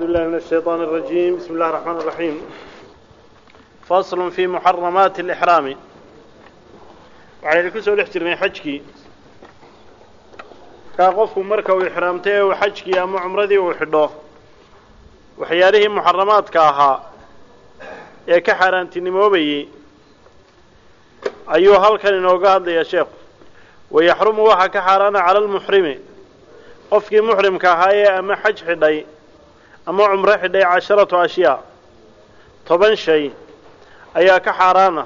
بالله من الشيطان الرجيم بسم الله الرحمن الرحيم فصل في محرمات الإحرام waxaynu ku soo dhex jirnay xajkii kaa qofku marka uu ixraamtay ee uu xajkii ama cumradii uu xidho waxyaalihii muxaramaadka ahaa ee ka xaaraantinimoobayey ayuu halkan inooga hadlayaa sheekhu wayaxrumu waxaa ka xaaraana cala almuxrimi qofkii muxrimka ahaa ee ama xaj xidhay ama cumro xidhay casharatu ashyaa. Toban shay ayaa ka xaaraana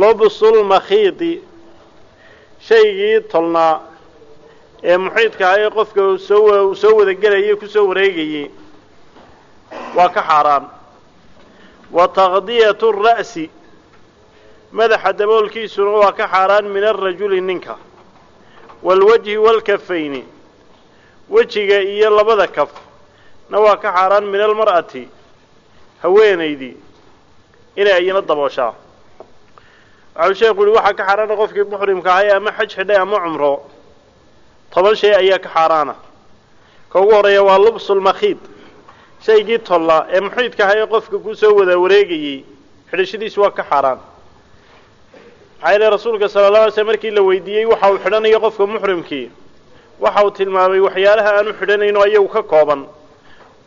lobsulmakhiidi shaygii tolnaa ee muxiidka ahaa ee qofka uu soo uu soo wadagelayay ku soo wareegayey waa ka xaaraan. Wa taqdiyatu ra'si madaxa daboolkiisuna waa ka xaaraan min arajuli ninka. Waalwajhi waalkafayni wejiga iyo labada kaf na waa ka xaaraan min almar'ati haweenaydii inay ayana dabooshaa. Waxau sheekhu yihi waxaa ka xaaraana qofkii muxrimka ahaa ee ama xaj xidhay ama cumro toban shay ayaa ka xaaraana. Ka ugu horreeya waa lubsulmakhiid shaygii tolla ee muxiidka ahaa ee qofka ku soo wada wareegayey xidhashadiisu waa ka xaaraan. Maxaa yeele rasuulka sala alla alay markii la weydiiyey waxa uu xidhanayo qofka muxrimkii. Waxa uu tilmaamay waxyaalaha aanu xidhanayno ayagu ka kooban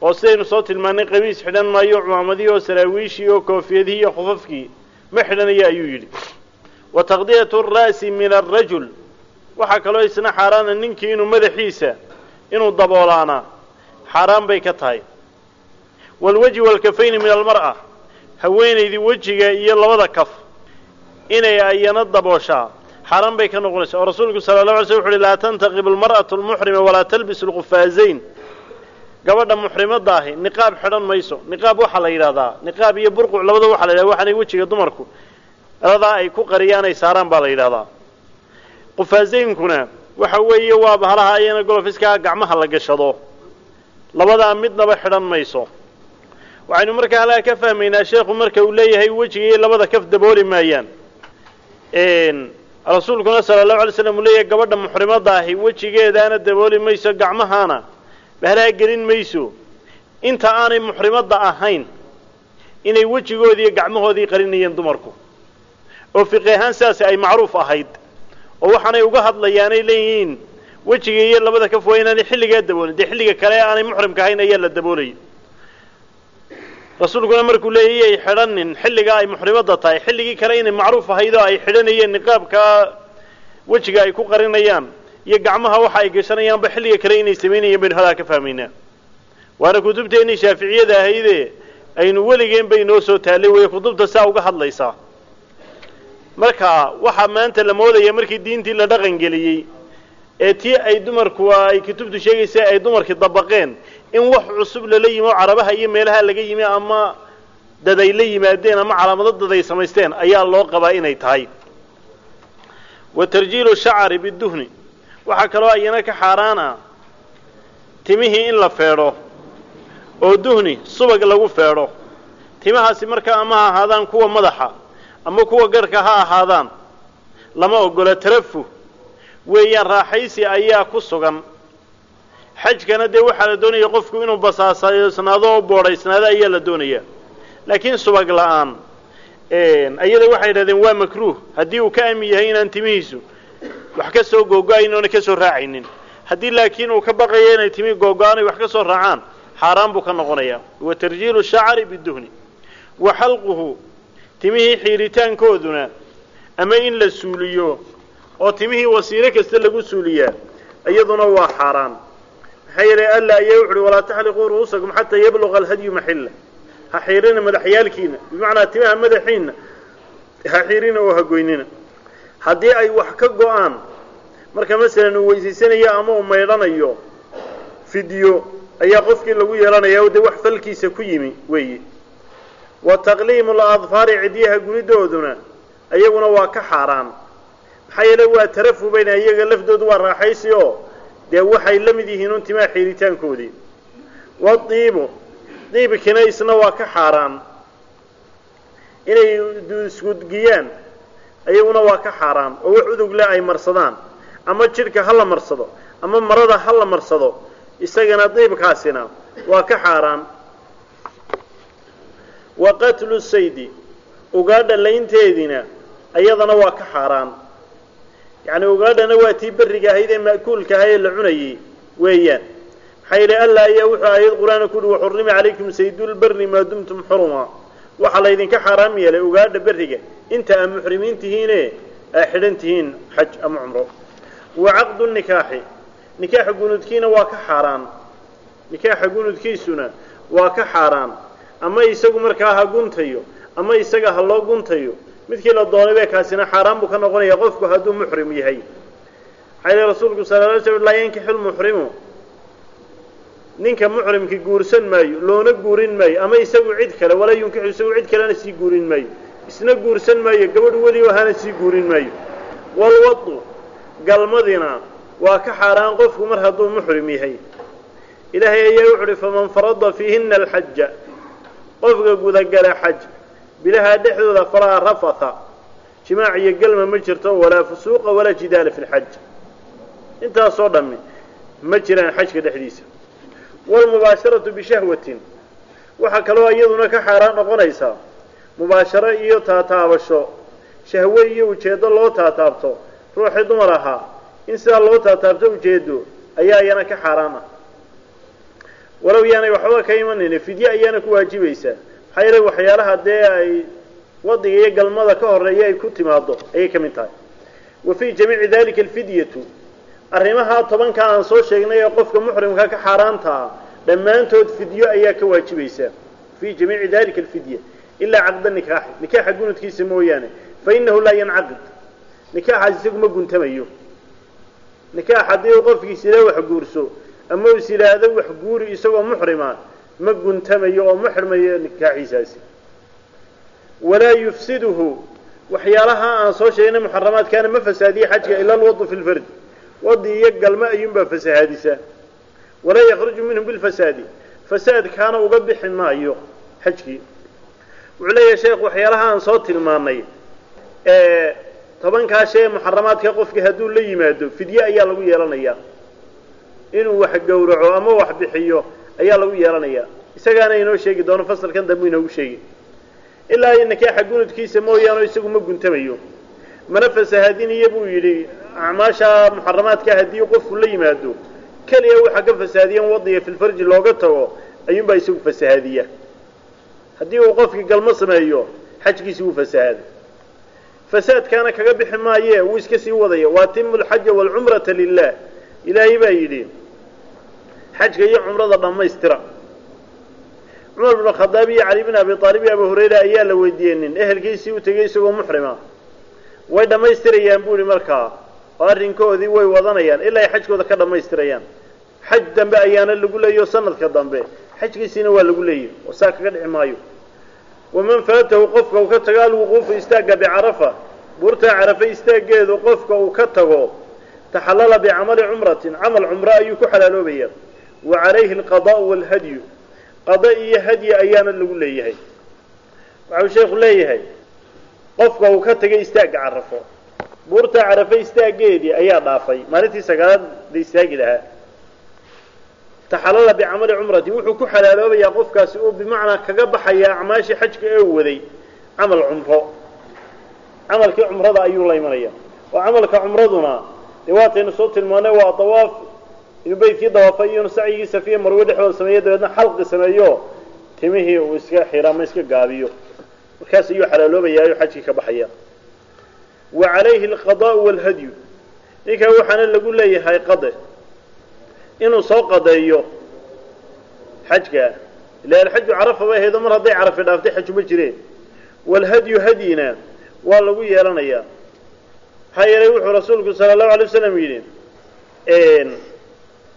oo sidaynu soo tilmaanay qamiis xidhan maayo cumaamadihii oo saraawiishii oo koofiyadihii iyo khufafkii. Ma xidhanayo ayuu yidhi. Wa taqdiyatu ra'si min arajul waxaa kaloo isna xaaraana ninkii inuu madaxiisa inuu daboolaana. Xaaraan bay ka tahay. Waalwajhi waalkafayni min almar'a haweenaydii wejiga iyo labada kaf. Inay ayana dabooshaa. Xaaraan bay ka noqonaysaa. Oo rasuulku sala allah alay sl wuxu uhi laa tantaqib almar'atu almuxrima walaa talbis alqufaazayn gabadha muxrimadda ahi niqaab xidhan mayso. Niqaab waxaa la yidhahdaa niqaab iyo burquc labada waxaa la yidhahda waxaanay wejiga dumarku. Ladaa ay ku qariyaan ay saaraan baa la yidhahdaa qufaazaynkuna waxa weeye waa bahalaha ayana golofiskaa gacmaha la gashado. Labadaa midnaba xidhan mayso. Waxaynu markaa halkaa ka fahmaynaa sheekhu marka uu leeyahay wejiga iyo labada kaf dabooli maayaan. Rasuulkuna sala allahu alay slam uu leeyahay gabadha muxrimadda ahi wejigeedaana dabooli mayso gacmahaana bahalaha gelin mayso inta aanay muxrimadda ahayn inay wejigoodii gacmahoodii qarinayeen dumarku. Oo fiqi ahaan sidaasi ay macruuf ahayd oo waxaanay uga hadlayaanay leeyihiin wejiga iyo labada kaf waa inaanay xilligaa daboolin dee xilliga kale aanay muxrimka ahayn ayaa la daboolayay rasuulkuna markuu leeyay ay xidhanin xilligaa ay muxrimadda tahay. Xilligii kale inay macruuf ahayd oo ay xidhanayeen niqaabkaa wejiga ay ku qarinayaan iyo gacmaha waxa ay gashanayaanba xilliga kale inay samaynayeen baynu hadaa ka fahmaynaa. Waana kutubteennii shaaficiyada ahayde aynu weligeen bay noo soo taallay weeye kutubta saa uga hadlaysaa marka waxaa maanta la moodaya markii diintii la dhaqan geliyey ee tii ay dumarku ay kutubtu sheegaysa ay dumarkii dabaqeen in wax cusub lala yimi oo carabaha iyo meelaha laga yimi ama dad ay la yimaadeen ama calaamado dad ay samaysteen ayaa loo qabaa inay tahay. Wa tarjiilu shacari biduhni waxaa kaloo ayana ka xaaraana timihii in la feedho oo duhni subag lagu feedho. Timahaasi markaa ama ha ahaadaan kuwa madaxa ama kuwa garhka ha ahaadaan lama ogola tarafuh weeyaan raaxaysi ayaa ku sugan. Xajkana dee waxaa la doonaya qofku inuu basaasaysnaado oo boodhaysnaado ayaa la doonaya. Laakiin subag la'aan ayada waxay yidhahdeen waa makruuh. Haddii uu ka aamin yahay inaan timihiisu wax ka soo googo-ayn ka soo raacaynin. Haddii laakiin uu ka baqayo inay timi googo-aan ay wax ka soo raacaan xaaraan buu ka noqonayaa. Wa tarjiilu shacri biduhni wa xalquhu timihii xiiritaankooduna ama in la suuliyo oo timihii wasiilo kasta lagu suuliyaa iyaduna waa xaaraan. Maxaa yeelay alla ayaa wuxu uhi walaa taxliquu ru'uusakum xataa yabluqa alhadyu maxilla. Ha xiirina madaxyaalkiina bimacnaa timaha madaxiina ha xiirina oo ha goynina haddii ay wax ka go'aan marka masalan uu weysaysanayo ama uu maydhanayo fidyo ayaa qofkii lagu yeelanaya dee wax falkiisa ku yimi weeye. Wa taqliimu ladfaari cidyaha gunidooduna iyaguna waa ka xaaraan. Maxaa yeele waa tarafu bayna iyaga laftoodu waa raaxaysi oo dee waxay la mid yihiin un timaha xiiritaankoodii wadiibu diibkina isna waa ka xaaraan. Inay isgudgiyaan iyaguna waa ka xaaraan oo wax udugle ay marsadaan. Ama jidhka ha la marsado ama marada ha la marsado isagana diibkaasina waa ka xaaraan. Wa qatlu saydi ugaadha laynteediina ayadana waa ka xaaraan. Yacni ugaadhana waa tii berriga ahayd ee ma'kuulka ahaa ee la cunayay weeyaan. Maxaa yidhi alla ayaa wuxuu aayad qur'aanka ku uhi waxurrima calaykum saydulberri maa dumtum xuruma waxaa laydinka xaaraam yeelay ugaadha berriga. Inta aa muxrimiin tihiine aa xidhan tihiin xaj ama cumro. Wa caqdu nikaaxi. Nikaaxa gunudkiina waa ka xaaraan. Nikaaxa gunudkiisuna waa ka xaaraan. Ama isagu markaa ha guntayo ama isaga ha loo guntayo midkii la doonay bee kaasina xaaraan buu ka noqonaya qofku hadduu muxrim yahay. Yihi rasuulku sala la slam laa yankixu lmuxrimu ninka muxrimki guursan maayo loona guurin maayo ama isagu cid kale walaa yunkixu isagu cid kalena sii guurin maayo. Isna guursan maayo gabadh weli ahana sii guurin maayo. Walwadu galmadina waa ka xaaraan qofku mar hadduu muxrim yahay. Ilaahay ayaa wuxu uhi faman farada fiihina alxaja qofka gudagala xaj bilahaa dhexdooda falaa rafatha. Jimaac iyo galma ma jirto walaa fusuuqa walaa jidaala fi lxaj intaasoo dhammi ma jiraan xajka dhexdiisa walmubaasharatu bishahwatin waxaa kaloo iyaduna ka xaaraan noqonaysaa mubaasharo iyo taataabasho shahwe iyo ujeeddo loo taataabto ruuxii dumar ahaa in sidaa loo taataabto ujeedo ayaa iyana ka xaaraan ah walow yaanay waxba ka imanayna fidye ayaana ku waajibaysaa maxaa yeele waxyaalaha dee ay wadiga iyo galmada ka horreeya ay ku timaado ayay ka mid tahay wa fii jamiici dalika alfidyatu arrimahaa tobanka aan soo sheegnay ee qofka muxrimka ka xaaraanta ah dhammaantood fidyo ayaa ka waajibaysaa fii jamiici dalika alfidya ilaa caqda nikaaxi. Nikaaxa gunudkiisa mooyaane fa inahu laa yancaqid. Nikaaxaas isagu ma guntamayo. Nikaax haddii uu qofkiis ilaa wax guurso ama uu is yidhaahdo wax guuri isagoo muxrima ma guntamayo oo ma xirmayo nikaaxiisaasi. Walaa yufsiduhu waxyaalaha aan soo sheegnay muxaramaadkaana ma fasaadiye xajka ila alwadu fi lfardi wadi iyo galmo ayuunbaa fasahaadisa walaa yakruju minhu bilfasaadi fasaadkaana uga bixi maayo xajkii. Wuxuu leeyahay sheekh waxyaalaha aan soo tilmaanay ee tobankaa shee muxaramaadka qofka hadduu la yimaado fidye ayaa lagu yeelanayaa. Inuu wax gowraco ama wax bixiyo ayaa lagu yeelanayaa. Isagaana inoo sheegi doono fasalkan dambu inoogu sheegi. Ilaa nikaaxa gunudkiisa mooyaane isagu ma guntamayo. Mana fasahaadinaya buu yidhi acmaasha muxaramaadka haddii qofku la yimaado keliya waxa ka fasaadiyan wadiga filfarji looga tago ayuunbaa isagu fasahaadiya haddii uu qofkii galmo sameeyo xajkiisi wuu fasahaada fasaadkaana kaga bixi maaye wuu iska sii wadaya. Waatimu alxaja waalcumrata lilah ilaahay baa yidhi xajka iyo cumrada dhammaystira. Cumar bn khadaab iyo cali bin abi aalib iyo abu hurayra ayaa la weydiiyey nin ehelkiisii u tegey isagoo muxrima. Way dhammaystirayaan bu ihi markaa oo arrinkoodii way wadanayaan ilaa ay xajkooda ka dhammaystirayaan. Xaj dambe ayaana lagu leeyaho sanadka dambe. Xajkiisiina waa lagu leeyahy oo saa kaga dhici maayo. Waman faatahu qofka uu ka tago alwuquufu istaagga bicarafa. Buurtaa carafa istaaggeedu qofka uu ka tago taxallala bicamali cumratin camal cumro ayuu ku xalaaloobaya wa calayhi alqadaa'u waalhadyu qada iyo hadyi ayaana lagu leeyahay. Waxau sheekhu leeyahay qofka uu ka tegay istaagga carafo buurtaa carafe istaaggeedii ayaa dhaafay. Maalintii sagaalaad la istaagi lahaa. Taxallala bicamali cumrati. Wuxuu ku xalaaloobayaa qofkaasi oo bimacnaa kaga baxaya acmaashii xajka ee waday. Camal cumro. Camalkii cumrada ayuu la imanaya oo camalka cumraduna dee waataynu soo tilmaanay waa dawaaf. Inuu beydkii dawaafay iyo inu sacyigii safiya marwe dhexdooda sameeyo dabeedna xalqi sameeyo. Timihii uu iska xiro ama iska gaabiyo. Markaas ayuu xalaaloobayaayo xajkii ka baxaya wa calayhi alqadaa'u waalhadyu ninkaa waxaana lagu leeyahay qade. Inuu soo qadeeyo xajka ila alxaju carafa bay ahayd oo mar hadday carafi dhaaftay xaju ma jireen waalhadyu hadyina waa lagu yeelanayaa. Maxaa yeelay wuxuu rasuulku sala allahu alay wasalam yidhi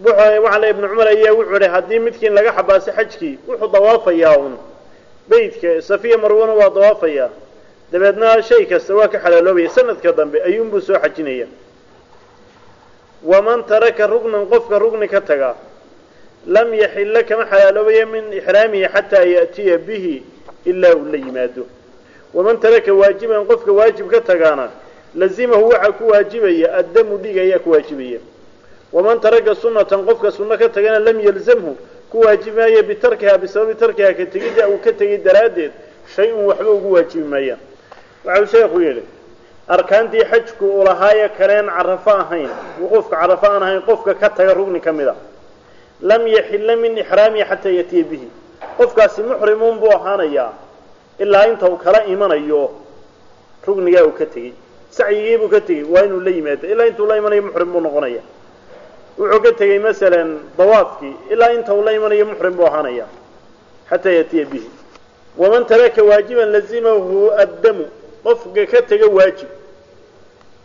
waxaa le ibnu cumar ayaa wuxuu ihi haddii midkiin laga xabaasay xajkii wuxuu dawaafayaa un beydka safiya marwana waa dawaafayaa dabeedna shay kasta waa ka xalaaloobaya sanadka dambe ayuunbuu soo xajinaya waman taraka rugnan qofka rugni ka taga lam yaxilla kama xalaaloobaya min ixraamihi xataa ya'tiya bihi ilaa uu la yimaado. Waman taraka waajiban qofka waajib ka tagaana lazimahu waxaa ku waajibaya addamu dhiig ayaa ku waajibaya. Waman taraka sunatan qofka sunno ka tagana lam yalzamhu ku waajibi maayo bitarkihaa bisababi tarkihaa ka tegidda uu ka tegay daraaddeed shay-un waxba ugu waajibi maayaan waxau sheekhu yidhi arkaantii xajku uu lahaaye kaleen carafo ahayn wuquufka carafo aan ahayn qofka ka taga rugni ka mid a lam yaxilla min ixraamihi xataa yatiya bihi. Qofkaasi muxrimuun buu ahaanayaa ilaa inta uu kala imanayo rugnigaa uu ka tegey. Sacyigii buu ka tegey waa inuu la yimaado. Ilaa intuu la imanayo muxrim buu noqonaya. Wuxuu ka tegey masalan dawaafkii ilaa inta uu la imanayo muxrim buu ahaanaya xataa yatiya bihi. Waman taraka waajiban lazimahu addamu qofka ka tega waajib.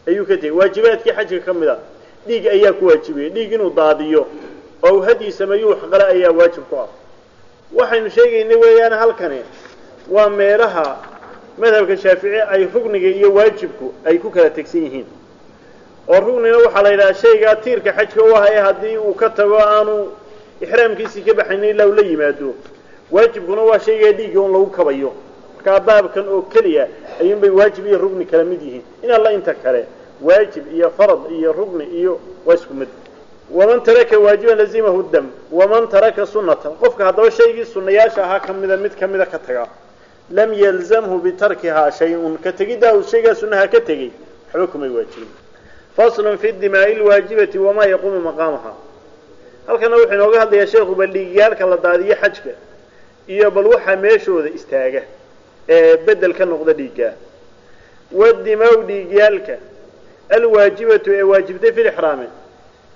Ayuu ka tegey waajibaadkii xajka ka mid a dhiig ayaa ku waajibaya dhiig inuu daadiyo oo uu hadyi sameeyo waxqale ayaa waajib ku ah. Waxaynu sheegaynay weeyaan halkani waa meelaha madhabka shaafici ay rugniga iyo waajibku ay ku kala tegsan yihiin. Oo rugnina waxaa la yidhaha shaygaa tiirka xajka u ahaya haddii uu ka tago aanu ixraamkiisii ka baxaynin ilaa uu la yimaado. Waajibkuna waa shaygaa dhiigga un lagu kabayo markaa baabkan oo keliya ayuunbay waajib iyo rugni kala mid yihiin. In alla inta kale waajib iyo farad iyo rugni iyo waa isku mid. Waman taraka waajiban lazimahu dam waman taraka sunatan qofka haddaba shaygii sunayaasha ahaa ka mida mid kamida ka taga. Lam yalzamhu bitarkihaa shay-un. Ka tegiddaa uu shaygaa sunaha ka tegey waxba kumay waajibin. Faslun fi dimaa'i lwaajibati wamaa yaquumu maqaamaha halkana wuxuu inooga hadlayaa sheekhu bal dhiigyaalka la daadiyo xajka iyo bal waxaa meeshooda istaaga ee bedel ka noqda dhiiggaa wadimaa-u dhiigyaalka. Alwaajibatu ee waajibtay fi lixraami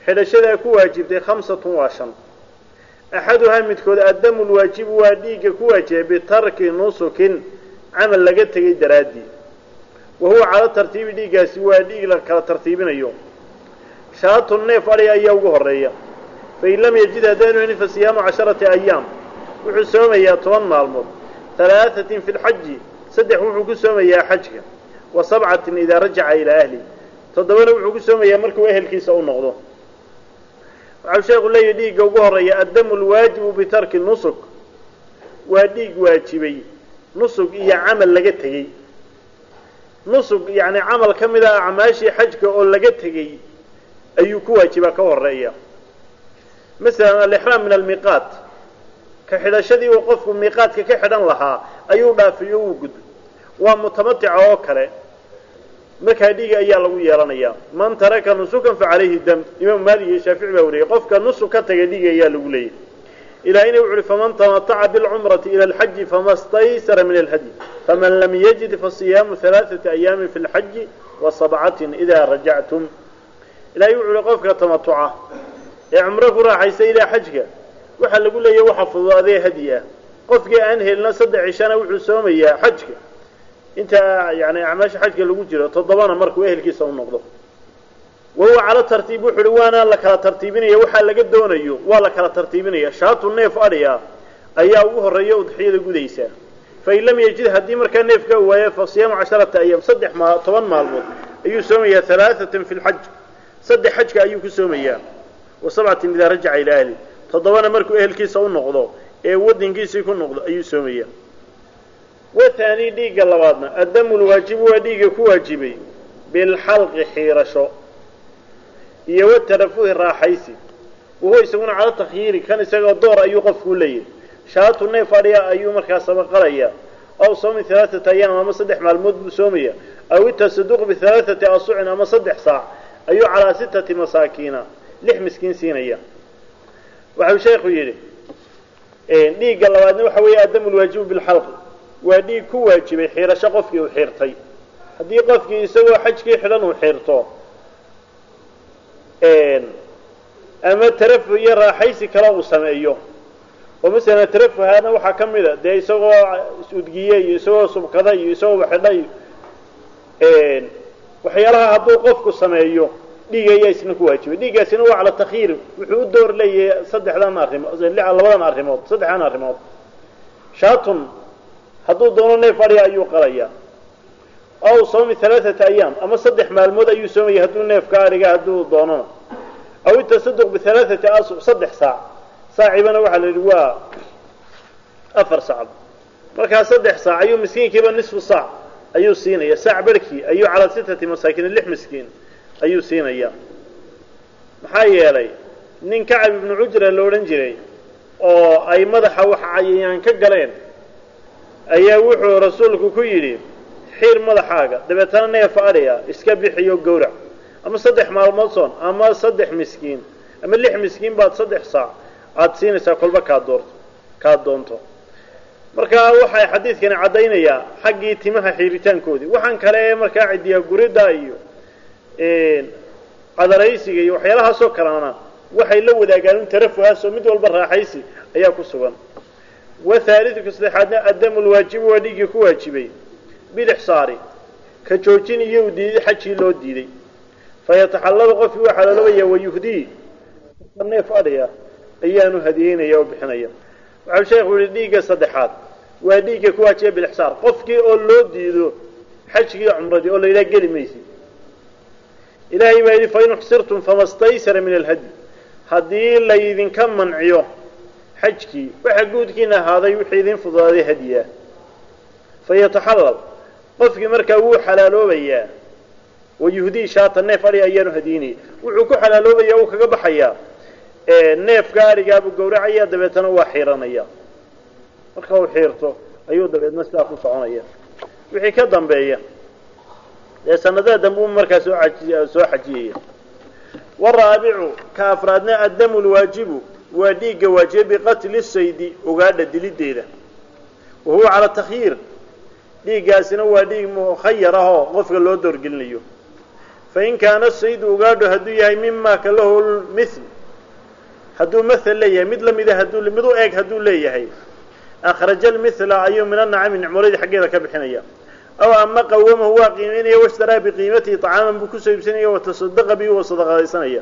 xidhashadaa ku waajibtay khamsatun waa shan. Axaduhaa midkood addamu lwaajibu waa dhiigga ku waajibay bitarki nusukin camal laga tegay daraaddii wa huwa cala tartiibi dhiiggaasi waa dhiig la kala tartiibinayo. Shaatun neef adhi ayaa ugu horreeya fain lam yajid haddaanu helin fa siyaamu casharati ayaam wuxuu soomayaa toban maalmood halaahatin fi lxaji saddex wuxuu ku soomayaa xajka. Wa sabcatin idaa rajaca ilaa ahli. Toddobana wuxuu ku soomayaa markuu ehelkiisa u noqdo. Waxau sheekhu leeyahy dhiigga ugu horreeya addamu lwaajibu bitarki nusuk. Waa dhiig waajibay. Nusug iyo camal laga tegey. Nusug yacni camal ka mid a acmaashii xajka oo laga tegey ayuu ku waajibaa ka horreeya masalan alixraam min almiiqaat ka xidhashadii uu qofku miiqaadka ka xidhan lahaa ayuu dhaafiyo uu gudbo waa mutamatica oo kale. Markaa dhiiga ayaa lagu yeelanayaa. Man taraka nusukan fa calayhi dam. Imaamu maalik iyo shaafici baa wariyay qofka nusuk ka taga dhiiga ayaa lagu leeyahy ilaahayna wuxu uhi faman tamataca bilcumrati ila alxaji fama staysara min alhadyi. Faman lam yajid fasiyaamu halaaثati ayaamin fi lxaji wa sabcatin idaa rajactum. Ilahay wuxu uhi qofka tamatuca ee cumro ku raaxaysa ilaa xajka waxaa lagu leeyahy waxa fududaadee hadyi ah qofkii aan helina saddex cishana wuxuu soomayaa xajka. Inta yani acmaasha xajka lagu jiro toddobana markuu ehelkiisa u noqdo. Wahuwa cala tartiib wuxu uhi waana la kala tartiibinaya waxaa laga doonayo waa la kala tartiibinaya. Shaatu neef adhiya ayaa ugu horreeya udxiyada gudaysaa fain lam yajid haddii markaa neefka u waayo fa siyaamu casharata ayaam saddex ma toban maalmood ayuu soomayaa halaaatan fi lxaj saddex xajka ayuu ku soomayaa. Wa sabcatin idaa rajaca ilaa ahli toddobana markuu ehelkiisa u noqdo ee waddankiisii ku noqdo ayuu soomayaa wathaani dhiigga labaadna addamu lwaajibu waa dhiigga ku waajibay bilxalqi xiirasho iyo watarafuhi raaxaysi. Wahuwa isaguna cala takhyiiri kan isagoo door ayuu qofkuu leeyahay. Shaatu neef adhiya ayuu markaa sabaqalaya aw soomi halaaata ayaam ama saddex maalmood buu soomaya aw itasaduq bihalaaati asucin ama saddex saac ayuu calaa sittati masaakiina lix miskiin siinaya waxau sheekhu yidhi dhiigga labaadna waxa weeye addamu lwaajibu bilxalqi. Waa dhiig ku waajibay xiirasho qofkii uu xiirtay. Haddii qofkii isagoo xajkii xidhan uu xiirto ama tarafuh iyo raaxaysi kale uu sameeyo oo masalan tarafuhaana waxaa ka mid a dee isagoo is-udgiye iyo isagoo subkada iyo isagoo xidhay waxyaalaha hadduu qofku sameeyo dhiig ayaa isna ku waajibay. Dhiiggaasina waa cala takhyiir wuxuu u door leeyahay saddexdan arrimood labadan arrimood saddexdan arrimood. Shaatun hadduu doono neef adhiga ayuu qalayaa aw soomi halaaata ayaam ama saddex maalmood ayuu soomaya hadduu neefka adhiga hadduu doonona aw itasaduq bihalaaati asuc saddex saac. Saacibana waxaa la yidhi waa afar sacb markaa saddex saac ayuu miskiinkiiba nisfu saac ayuu siinaya. Saac barhkii ayuu calaa sittati masaakiin lix miskiin ayuu siinaya. Maxaa yeelay nin kacab ibnu cujra la odhan jiray oo ay madaxa wax cayayaan ka galeen ayaa wuxuu rasuulku ku yidhi xiir madaxaaga dabeetana neef adhiya iska bixiyo gowrac. Ama saddex maalmood soon ama saddex miskiin ama lix miskiin baad saddex saac aada siinaysaa kolba kaa doorto kaad doonto. Marka waxay xadiidkani caddaynayaa xaggii timaha xiiritaankoodii. Waxaan kale ee markaa cidiya guridda iyo cadaraysiga iyo waxyaalahaasoo kalena waxay la wadaagaan un tarafuhaasoo mid walba raaxaysi ayaa ku sugan. Wahaaliduka saddexaadna addamu lwaajibu waa dhiiggii ku waajibay. Bidix saari ka joojin iyo u diiday xajkii loo diiday. Fayataxallalu qofkii waa xaloolobaya wayuhdii neef adhiya ayaanu hadiyeynaya oo bixinaya. Waxau sheekhu yihi dhiigga saddexaad waa dhiigga ku waajiba bilixsaar qofkii oo loo diido xajkii cumradii oo la yidhaha geli maysi ilaahay baa yidhi fain uxsirtum fama staysara min alhadyi. Haddii laydinka manciyo xajkii waxa guudkiina ahaaday wixii idin fududaaday hadiya fayataxallal qofkii markaa wuu xalaaloobayaa. Wayuhdii shaata neef adhi ayaanu hadiynaya wuxuu ku xalaaloobaya uu kaga baxayaa. Neefka adhigaabuu gowracaya dabeetana waa xiiranaya marka uu xiirto ayuu dabeedna sidaa ku soconaya. Wixii ka dambeeya dee sanadaha dambe u markaa soo aji soo xajiyaya waraabicu ka afraadna addamu lwaajibu waa dhiigga waajiba biqatli saydi ugaadha dilideeda. Wa cala takhyiir dhiiggaasina waa dhiig mukhayar ah oo qofka loo doorgelinayo. Fain kaana saydu ugaadho hadduu yahay mima ka lahu lmithl hadduu mathel leeyahay mid lamida hadduu mid u eg hadduu leeyahay akhraja almithla ayuu min anacami nicmoladii xaggeeda ka bixinaya aw ama qawamahu waa qiimeynaya washtaraa biqiimatihi طacaaman buu ku soo iibsanaya watasadaqa bihi wa sadaqadaysanaya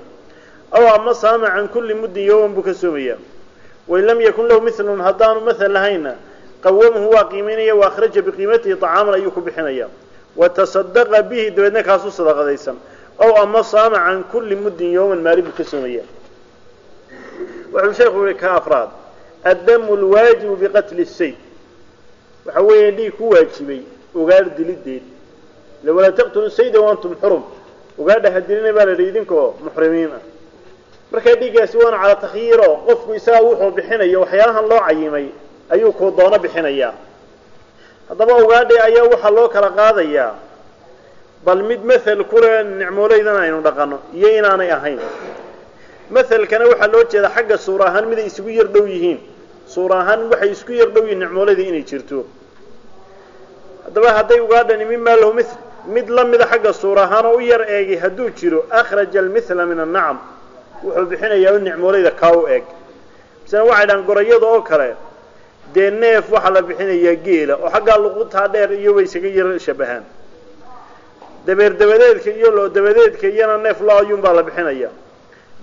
aw ama saama can kulli muddin yowman buu ka soomaya wain lam yakun lahu milun haddaanu mathel lahayna qawamahu waa qiimeynaya wa biqiimatihi طacaaman ayuu ku bixinaya watasadaqa bihi dabeedna kaasuu sadaqadaysan aw ama saama can kulli muddin yowman maalin buu ka soomaya wuxuu sheekhu yihi ka afraad addamu lwaajibu biqatli sayd waxa weeye dhiig ku waajibay ugaadh dilideed. Walaa taqtulu sayda waantum xurum. Ugaadha ha dilina baa la yidhi idinkoo muxrimiin ah markaa dhiiggaasi waana calaa takhyiiro qofku isagaa wuxuu bixinayo waxyaalahan loo cayimay ayuu kuu doono bixinayaa haddaba ugaadhi ayaa waxaa loo kala qaadayaa bal mid mathel kule nicmooleydan aynu dhaqano iyo inaanay ahayn. Mathelkana waxaa loo jeedaa xagga suura ahaan miday isugu yar dhow yihiin. Suura ahaan waxay isku yar dhow yihiin nicmoolada inay jirto haddaba hadday ugaadhani mimaa lahu mithl mid la mida xagga suura ahaan oo u yar eegay hadduu jiro akhraja almithla min annacam. Wuxuu bixinayaa u nicmoolayda kaa u eeg. Misena waxay dhahaan gorayada oo kale dee neef waxaa la bixinayaa geela oo xaggaa luqutaa dheer iyo way isaga yar shabahaan dabeer dabadeedka iyo loo dabadeedka iyana neef lo ayuunbaa la bixinaya.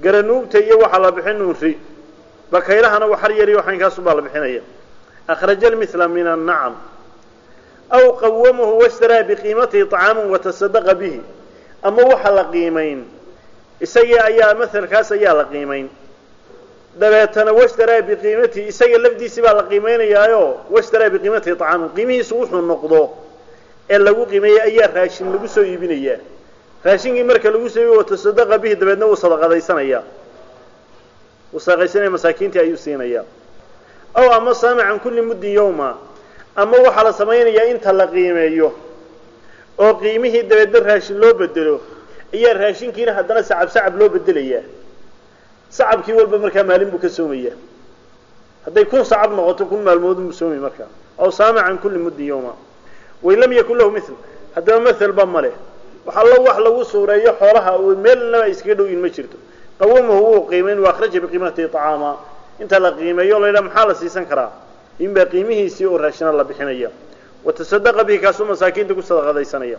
Garanuugta iyo waxaa la bixin unri bakaylahana waxar yar iyo waxankaasunbaa la bixinaya. Akhraja almithla min annacam aw qawamahu washtaraa biqiimatihi طacaaman watasadaqa bihi ama waxa la qiimayn isagii ayaa mahelkaas ayaa la qiimayn dabeetana washtaraa biqiimatihi isaga lafdiisii baa la qiimaynayaayo washtaraa biqiimatihi طacaaman qiimihiisu wuxuu noqdo ee lagu qiimeeyey ayaa raashin lagu soo iibinayaa raashinkii marka lagu soo iibiy watasadaqa bihi dabeedna wuu sadaqadaysanayaa wuu sadaqaysanaya masaakiintii ayuu siinayaa aw ama saama can kulli muddin yowma ama waxaa la samaynayaa inta la qiimeeyo oo qiimihii dabeedna raashin loo bedelo ayaa raashinkiina haddana sacab sacab loo bedelayaa. Sacabkii walba markaa maalin buu ka soomaya. Hadday kun sacab noqoto kun maalmoodun buu soomay markaa aw saama can kulli muddin yowma wain lam yakun lahu mithl. Haddaba mathelba male. Wax allo wax lagu suureeyo xoolaha meelnaba ay iskaga dhow yihiin ma jirto. Qawamahu wuu qiimayn wa akhraja biqiimatihi طacaama inta la qiimeeyo la yidhaha maxaa la siisan karaa inbaa qiimihiisii oo raashina la bixinaya. Watasadaqa bihi kaasuu masaakiinta ku sadaqadaysanaya.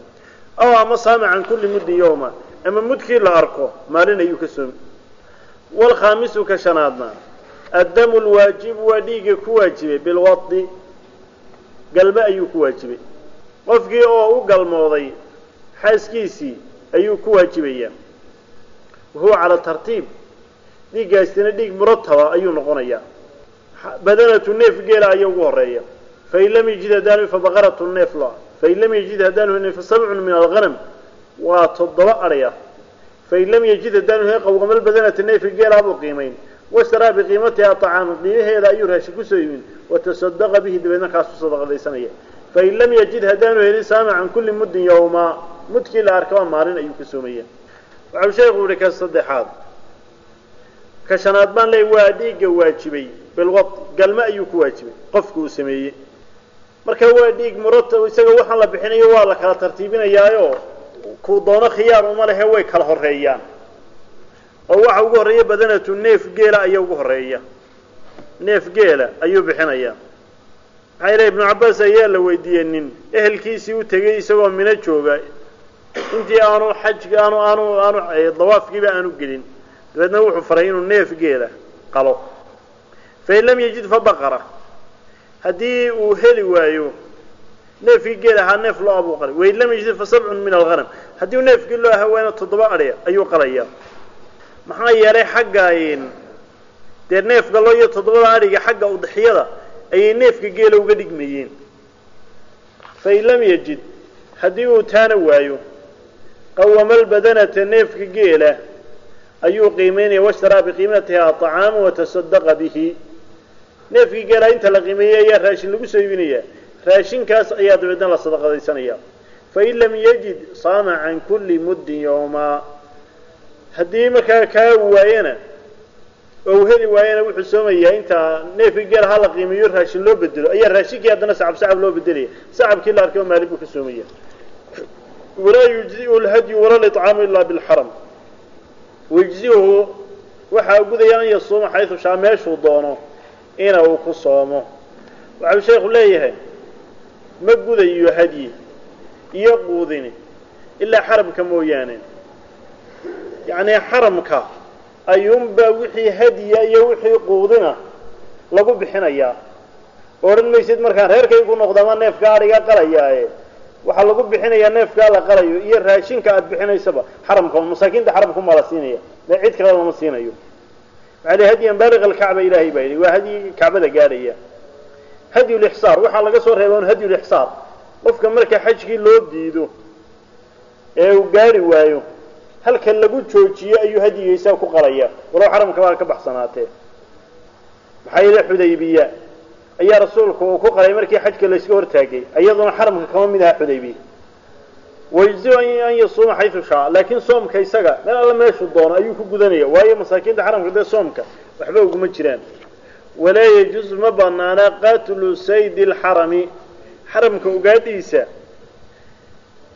Aw ama saama can kulli muddin yowma ama mudkii la arko maalin ayuu ka soomi waalkhaamisu ka shanaadna addamu lwaajibu waa dhiigga ku waajibay bilwadi galme ayuu ku waajibay. Qofkii oo u galmooday xaaskiisii ayuu ku waajibayaa. Wahuwa calaa tartiib dhiiggaasina dhiig murataba ayuu noqonayaa badanatu neef geela ayaa ugu horreeya fain lam yajid haddaanu fabaqaratu neef lo fain lam yajid helin fasabcun min alghanam. Waa toddoba adhaya fain lam yajid haddaanu helin qawqamal badanata neefka geelaa buu qiimayn washtaraa biqiimatiha acaama qiimaheeda ayuu raashin ku soo yimin watasadaqa bihi dabeedna kaasu sadaqadaysanaya fain lam yajid haddaanu helin saama kulli muddin yowmaa mudkii la arkaba maalin ayuu ka soomaya waxau sheekhu yihi ka saddexaad. Ka shanaad baan leey waa dhiigga waajibay bilwad galma ayuu ku waajibay qofku uu sameeyey marka waa dhiig muratab isaga waxaan la bixinayo waa la kala tartiibinayaayo kuu doono khiyaar uma lehe way kala horeeyaan oo waxa ugu horreeya badanatu neef geela ayaa ugu horreeya neef geela ayuu bixinayaa maxaa ilahi ibnu cabbaas ayaa la weydiiyey nin ehelkiisii u tegey isagoo mino jooga intii aanu xajka aanu aanu aanu dawaafkiiba aanu gelin dabeedna wuxuu faray inuu neef geela qalo fain lam yajid fa baqara haddii uu heli waayo neefkii geel ahaa neef loo abuu qalay wain lam yajid fa sabcun min alghanam haddii uu neefkii loo ahaa waana toddoba adhya ayuu qalayaa maxaa yeelay xagga dee neefka loo iyo toddobada adhiga xagga udxiyada ayay neefka geela uga dhigmayeen fain lam yajid haddii uu taana waayo qawama albadanata neefka geela ayuu qiimeynaya washtaraa biqiimatiha acaama watasadaqa bihi neefkii geelaa inta la qiimeeyey ayaa raashin lagu soo iibinaya raashinkaas ayaa dabeedna la sadaqadaysanaya. Fain lam yajid saama can kulli muddin yowmaa haddii markaa kaa waayana oo uu heli waayana wuxuu soomayaa intaa neefkii geel ha la qiimeeyo raashin loo bedelo ayaa raashinkii haddana sacab sacab loo bedelaya sacabkii la arkay oo maalin buu ka soomaya walaa yujziu lhadyu wala licaamu ilaa bilxaram wayujziuhu waxaa gudaya an yasuuma xaysu shaa meeshuu doono ina uu ku soomo. Waxau sheekhu leeyahay ma gudayo hadyi iyo quudini ilaa xaramka mooyaane. Yacnii xaramka ayuunbaa wixii hadiya iyo wixii quudina lagu bixinayaa odhan maysid markaan reerkay ku noqdama neefka adhiga qalayaaye. Waxaa lagu bixinayaa neefkaa la qalayo iyo raashinka aada bixinaysaba xaramka masaakiinta xaramkuma la siinaya. Cid kale lama siinayo waxaa li hadyan baaliq alkacba ilaahay baa yidhi waa hadyi kacbada gaadhaya. Hadyu lixsaar waxaa laga soo reeba un hadyu lixsaar qofka marka xajkii loo diido ee uu gaari waayo halka lagu joojiyo ayuu hadyigaysaa ku qalaya. Walow xaramka baa ka baxsanaatee. Maxaa yeele xudaybiya? Ayaa rasuulku uu ku qalay markii xajka layska hortaagay. Iyaduna xaramka kama mid aha xudaybiya wayjizu an yasuuma xayu shaa laakiin soomka isaga meel alla meeshuu doono ayuu ku gudanaya waayo masaakiinta xaramka dee soomka waxba uguma jiraan. Walaa yajuusu ma banaana qatlu saydi lxarami xaramka ugaadhiisa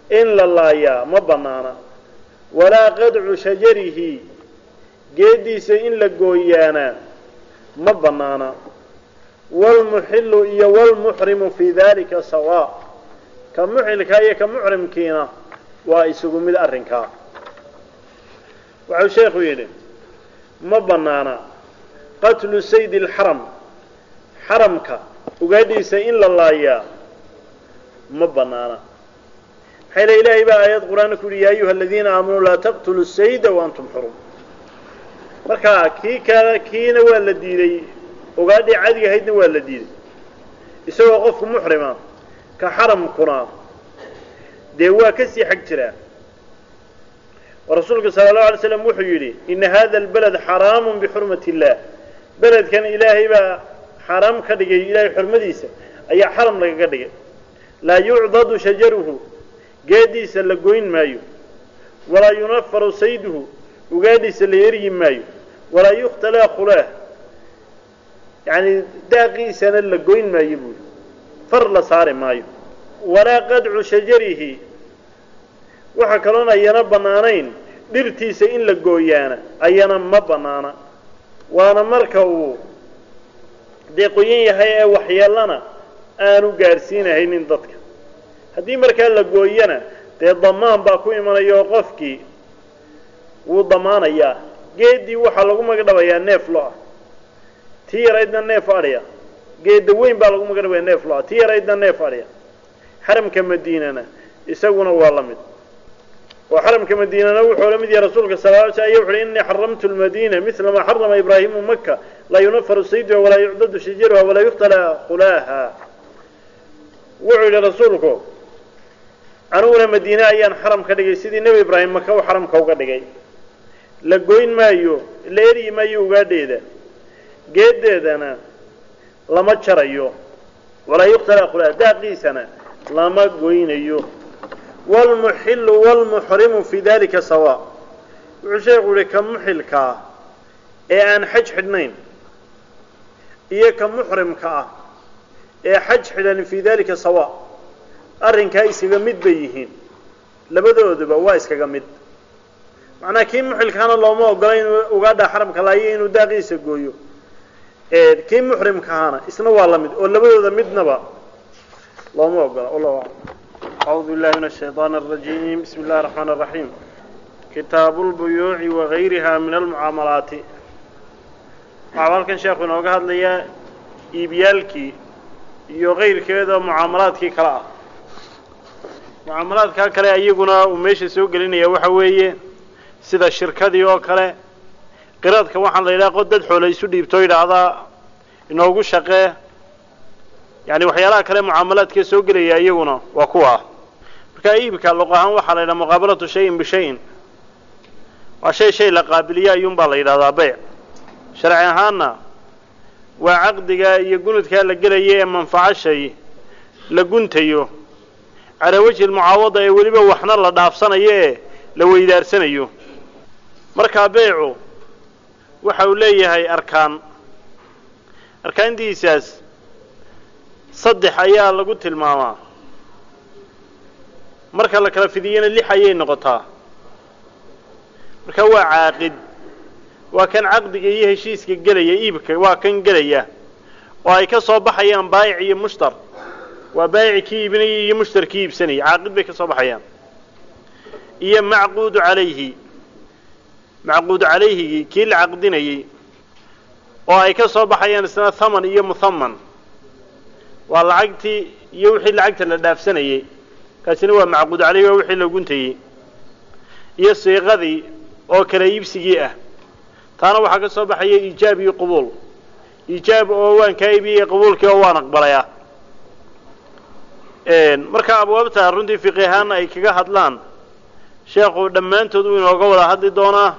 in la laayaa ma banaana walaa qadcu shajarihi geediisa in la gooyaana ma banaana wlmuxilu iyo wlmuxrimu fii dalika sawa ka muxilka iyo ka muxrimkiina waa isugu mid arrinkaa waxau sheekhu yidhi ma banaana qatlu saydi lxaram xaramka ugaadhiisa in la laayaa ma banaana maxaa le ilaahay baa aayad qur'aanka ku yihi ya ayuha aladiina aamanuu laa taqtulu sayda waantum xurum marka kii ka kiina waa la diiday ugaadhii cadiga ahaydna waa la diiday isagoo qofku muxrima ka xaramkuna dee waa ka sii xag jiraa oo rasuulku sala allahu alay slam wuxuu yidhi ina hada albalad xaraamu bixurmati illah beledkan ilaahay baa xaraam ka dhigay ilaahay xurmadiisa ayaa xaram lagaga dhigay. Laa yucdadu shajaruhu. Geediisa la goyn maayo. Walaa yunafaru sayduhu. Ugaadhiisa la eryi maayo. Walaa yukhtalaa khulaah yacni daaqiisana la goyn maayo buuli far la saari maayo. Walaa qadcu shajarihi waxa kaloon ayana bannaanayn dhirtiisa in la gooyaana ayana ma bannaana waana marka uu dee yahay ee waxyeellana aanu gaadhsiinahaynin dadka. Haddii markaa la gooyana dee damaan baa ku imanaya qofkii wuu damaanayaa. Geeddii waxaa lagu magdhabayaa neef lo'ah tii yaraydna neef adhiya geedda weyn baa lagu magdhabaya neef lo'ah tii yaraydna neef adhiya xaramka madiinana isaguna waa la mid. Oo xaramka madiinana wuxuu la mid yahay rasuulka sal ly sl aya wuxu uhi innii xaramtu lmadiina mila maa xarama ibraahimu maka laa yunafaru sayduha walaa yucdadu shajaruha walaa yuktala khulaaha wuxuu yidhi rasuulku aniguna madiine ayaan xaram ka dhigay sidii nebi ibraahim maka uu xaramka uga dhigay. La goyn maayo la eryi maayo ugaadheeda. Geedeedana lama jarayo walaa yuqtala daaqiisana lama goynayo. Waalmuxilu waalmuxrimu fii dalika sawa. Wuxuu sheekhu yihi ka muxilkaa ee aan xaj xidhnayn iyo ka muxrimka ah ee xaj xidhan fii dalika sawa arrinkaa iskaga mid bay yihiin. Labadooduba waa iskaga mid. Macnaha kii muxilkaana looma ogola inuu ugaadha xaramka laayo inuu daaqiisa gooyo kii muxrimkahaana isna waa la mid oo labadooda midnaba looma ogola wallahu aclam acuudu billahi min ashayطaan الrajim bismi اllahi الرaxmaan الraxiim kitaabu اlbuyuuci wagayriha min almucaamalaati waxau halkan sheekhu inooga hadlayaa iibyaalkii iyo kayrkeeda mucaamalaadkii kale ah mucaamalaadkaa kale iyaguna uu meesha soo gelinaya waxa weeye sida shirkadii oo kale qiraadka waxaan la yidhaha qod dad xoola isu dhiibto yidhaahdaa inoogu shaqee yani waxyaalaha kale mucaamalaadkee soo gelaya iyaguna waa kuwa. Marka iibka luq ahaan waxaa la yidhaha muqaabalatu shayin bishayin waa shay shay la qaabiliya ayuunbaa la yidhahdaa beyc sharci ahaanna waa caqdiga iyo gunudkaa la gelaya ee manfaco shay la guntayo. Calaa wejhi lmucaawada ee weliba waxna la dhaafsanayo ee la weydaarsanayo. Markaa beycu waxa uu leeyahay arkaan. Arkaantiisaas saddex ayaa lagu tilmaamaa. Marka la kala fidiyana lix ayay noqotaa. Marka waa caaqid waa kan caqdiga iyo heshiiska gelaya iibka waa kan gelaya. Oo ay ka soo baxayaan baayic iyo mushtar. Waa baayici kii iibinaya iyo mushtar kii iibsanaya. Caaqid bay ka soo baxayaan. Iyo macquudu calayhi macquudu calayhigii kii la caqdinayey oo ay ka soo baxayaan isna thaman iyo muhaman waa lacagtii iyo wixii lacagta la dhaafsanayey kaasina waa macquud calayhi waa wixii la guntayey iyo siiqadii oo kala iibsigii ah. Taana waxaa ka soo baxaya iijaab iyo qubuul. Iijaab oo waan kaa iibiyey qabuulkii oo waan aqbalaya. Marka abwaabta runtii fiqi ahaan ay kaga hadlaan sheekhu dhammaantood uu inooga wada hadli doonaa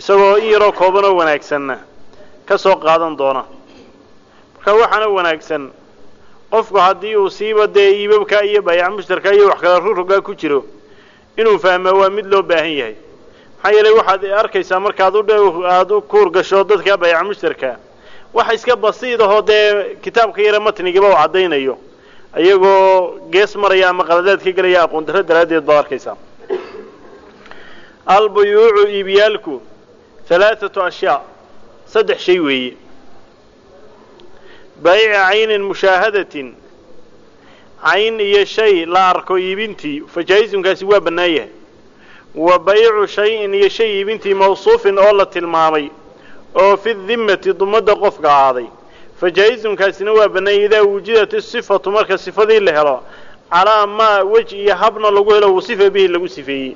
isagoo in yaroo kooban oo wanaagsanna ka soo qaadan doona. Marka waxaana wanaagsan qofku haddii uu siiba dee iibabka iyo bayac mushtarka iyo wax kala rurogaa ku jiro inuu fahmaa waa mid loo baahan yahay. Maxaa yeelay waxaad arkaysaa markaad u aada u kuur gasho dadka bayac mushtarka wax iska basiid ahoo dee kitaabka yare matnigiiba u caddaynayo iyagoo gees maraya ama qaladaad ka gelaya aqoon darro daraaddeed baad arkaysaa. Albuyuucu iibyaalku halaathatu ashyaa saddex shay weeye bayci caynin mushaahadatin cayn iyo shay la arko iibintii fajaa-isunkaasi waa bannaan yahay wa baycu shay-in iyo shay iibintii mawsuufin oo la tilmaamay oo fi dimmati dumadda qofka ahaaday fajaa-isunkaasina waa bannaan idaa wujidat isifatu marka sifadii la helo calaa maa wej iyo habna lagu helo wasifa bihi lagu sifeeyey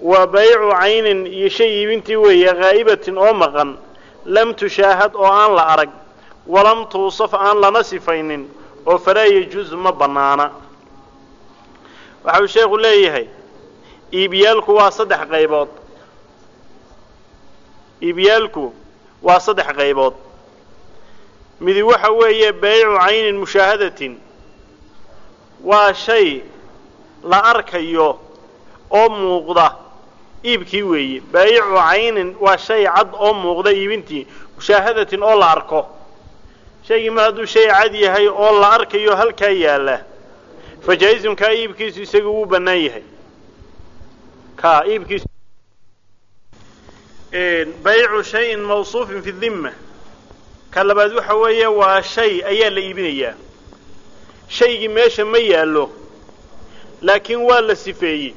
wa baycu caynin iyo shay iibintii weeye haa'ibatin oo maqan. Lam tushaahad oo aan la arag. Walam tuusaf aan lana sifaynin. Oo falaa yajuusu ma bannaana. Waxa uu sheekhu leeyahay iibyaalku waa saddex qaybood. Iibyaalku waa saddex qaybood. Midi waxa weeye baycu caynin mushaahadatin. Waa shay la arkayo oo muuqda iibkii weeye baayicu caynin waa shay cad oo muuqda iibintii. Mushaahadatin oo la arko. Shaygii ma hadduu shay cad yahay oo la arkayo halkaa yaalla. Fajaa-isunkaa iibkiisu isaga wuu bannaan yahay. Ka iibkiisu baycu shayin mawsuufin fi dimma ka labaad waxa weeye waa shay ayaa la iibinayaa. Shaygii meesha ma yaallo laakiin waa la sifeeyey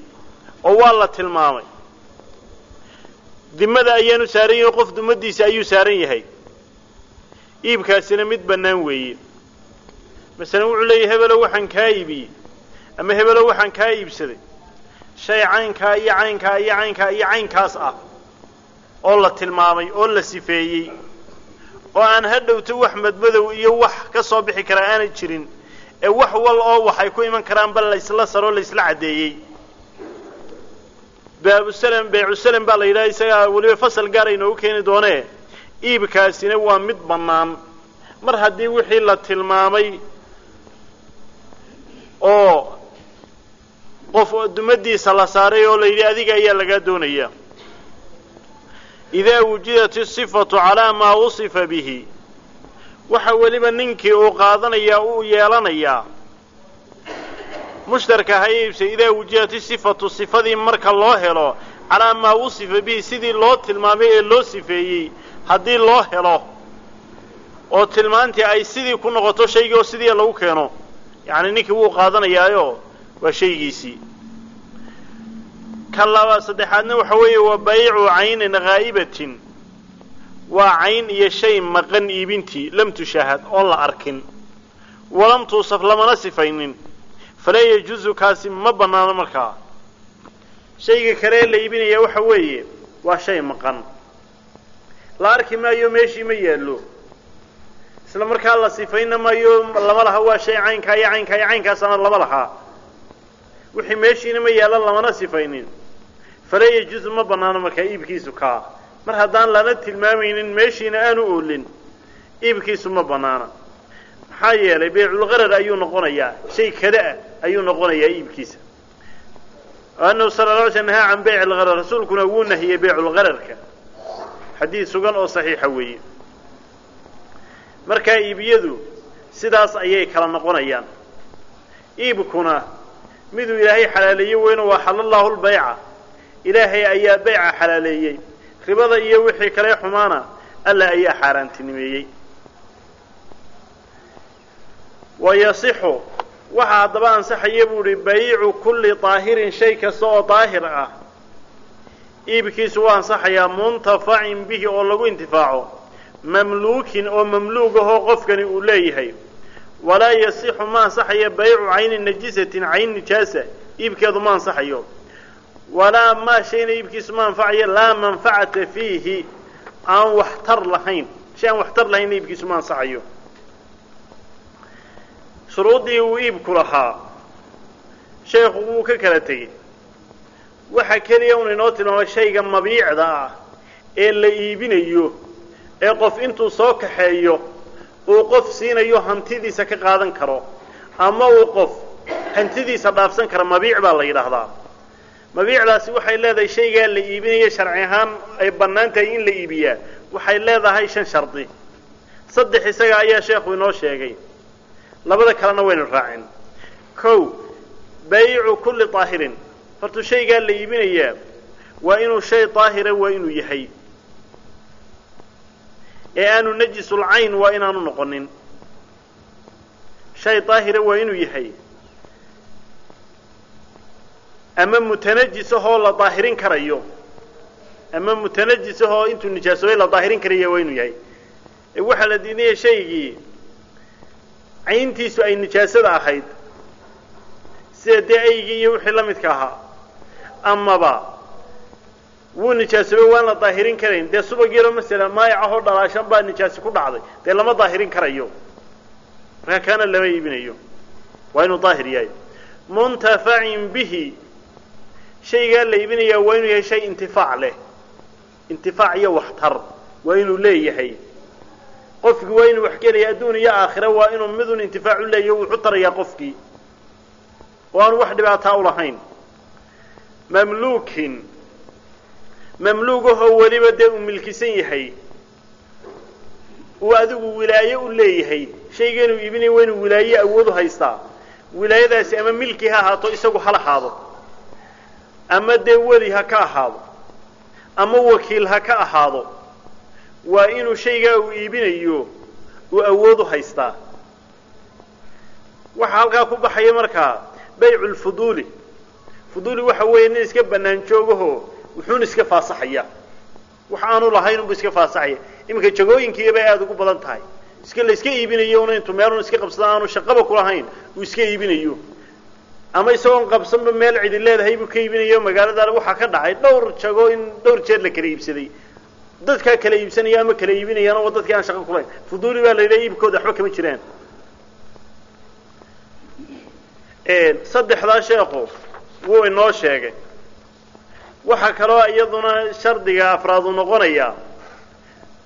oo waa la tilmaamay dimada ayaanu saaran yahin qof dumadiisa ayuu saaran yahay. Iibkaasina mid bannaan weeye. Masalan wuxuu leeyahy hebelo waxaan kaa iibiyey ama hebelo waxaan kaa iibsaday. Shay caynkaa iyo caynkaa iyo caynkaa iyo caynkaas ah oo la tilmaamay oo la sifeeyey oo aan hadhowto wax madmadow iyo wax ka soo bixi kara aanay jirin ee wax wal oo waxay ku iman karaan bal laysla saroo laysla caddeeyey baabuslm baycuslm baa la yidhaha isagaa weliba fasal gaara inoogu keeni doonee iibkaasina waa mid bannaan. Mar haddii wixii la tilmaamay oo qof dumadiisa la saaray oo la yidhi adiga ayaa lagaa doonaya idaa wujidat isifatu calaa maa wusifa bihi. Waxa weliba ninkii uu qaadanayaa uu yeelanayaa mushtarka ha iibsay idaa wujidat isifatu sifadii marka loo helo calaa maa wusifa bihi sidii loo tilmaamay ee loo sifeeyey haddii loo helo oo tilmaantii ay sidii ku noqoto shaygii oo sidii lagu keeno yacni ninkii wuu qaadanayaayo waa shaygiisii. Ka laba saddexaadna waxa weeye waa baycu caynin haa'ibatin waa cayn iyo shay maqan iibintii lam tushaahad oon la arkin walam tuusaf lamana sifaynin falaa yajuusu kaasi ma bannaano markaa shayga kale la iibinaya waxa weeye waa shay maqan. La arki maayo meeshii ma yaallo. Isla markaa la sifayna maayo lama laha waa shay caynkaa iyo caynkaa iyo caynkaasana lama lahaa wixii meeshiina ma yaallo lamana sifaynin. Falaa yajuusu ma bannaano markaa iibkiisu kaa mar haddaan lana tilmaamaynin meeshiina aanu oolin iibkiisu ma bannaana maxaa yeelay beyculqarar ayuu noqonayaa shay kada ah ayuu noqonayaa iibkiisa. Annahu sala la alay nahaa can beyc algharar rasuulkuna wuu nahiyey beyculgararka xadiid sugan oo saxiixa weeye. Markaa iibiyadu sidaas ayay kala noqonayaan. Iibkuna miduu ilaahay xalaaleeye weyno waa xalallaahu lbayca ilaahay ayaa beyca xalaaleeyey. Ribada iyo wixii kale xumaana alla ayaa xaaraantinimeeyey wa yasixu waxaa haddaba ansaxaya buu ihi bayiicu kulli daahirin shay kasta oo daahir ah. Iibkiisu waa ansaxayaa muntafacin bihi oo lagu intifaaco. Mamluukin oo mamluug ahoo qofkani uu leeyahay. Walaa yasixu ma ansaxayo baycu cayni najisatin cayn nijaasa iibkeedu ma ansaxayo. Walaa maa shayna iibkiisu ma anfacayo laa manfacata fiihi. Aan waxtar lahayn shay aan waxtar lahayn iibkiisu ma ansaxayo shuruuddii uu iibku lahaa. Sheekhu wuu ka kala tegey. Waxa keliya un inoo tilmaamay shayga mabiicda ah ee la iibinayo ee qof intuu soo kaxeeyo uu qof siinayo hantidiisa ka qaadan karo ama uu qof hantidiisa dhaafsan kara mabiic baa la yidhaahdaa. Mabiicdaasi waxay leedahay shaygaa la iibinayo sharci ahaan ay bannaan tahay in la iibiyaa. Waxay leedahay shan shardi. Saddex isaga ayaa sheekhu inoo sheegay labada kalena waynu raacin. Kow baycu kulli daahirin horta shaygaa la iibinayaa waa inuu shay daahira waa inuu yahay. Ee aanu najisul cayn waa inaanu noqonin. Shay daahira waa inuu yahay. Ama mutanajis ahoo la daahirin karayo. Ama mutanajis ahoo intuu nijaasoobay la daahirin karaya waa inuu yahay waxaa la diidaya shaygii cayntiisu ay nijaasada ahayd sida dee aygii iyo wixii la midka ahaa. Amaba wuu nijaasoobay waan la daahirin karayn. Dee subag yaroo masalan maayacahoo dhalaashan baa nijaasi ku dhacday. Dee lama daahirin karayo. Markaa kaana lama iibinayo. Waa inuu daahir yahay. Muntafacin bihi shaygaa la iibinayaa waa inuu yahay shay intifaac leh. Intifaac iyo waxtar. Waa inuu leeyahay qofkii waa inuu wax gelaya adduun iyo aakhira waa inuu midun intifaac u leeyahy wuxu tarayaa qofkii oo aanu wax dhibaataa u lahayn. Mamluukin mamluugahoo weliba dee uu milkisan yahay. Uu adigu wilaaye u leeyahay. Shayga inuu iibinaya waa inuu wilaaye awood u haystaa. Wilaayadaasi ama milki ha ahaato isagu ha lahaado ama dee weli ha ka ahaado. Ama wakiil ha ka ahaado waa inuu shaygaa uu iibinayo uu awood u haystaa. Waxaa halkaa ku baxaya markaa baycu lfuduuli fuduuli waxa weeye nin iska bannaan joogaho wuxuuna iska faasaxaya. Wax aanu lahayn unbu iska faasaxaya. Iminka jagooyinkiiya bay aada ugu badan tahay. Iska la iska iibinayo una intuu meelun iska qabsada aanu shaqaba kulahayn uu iska iibinayo. Ama isagoon qabsanba meel cidi leedahay buu ka iibinayo magaalada waxaa ka dhacay dhowr in dhowr jeer la kala iibsaday dadkaa kala iibsanaya ama kala iibinayaan oo dadkii aan shaqo kulahayn fuduuli baa la yidhaha iibkooda waxba kama jiraan. Saddexdaa sheekhu wuu inoo sheegay. Waxaa kaloo iyaduna shardiga afraadu noqonayaa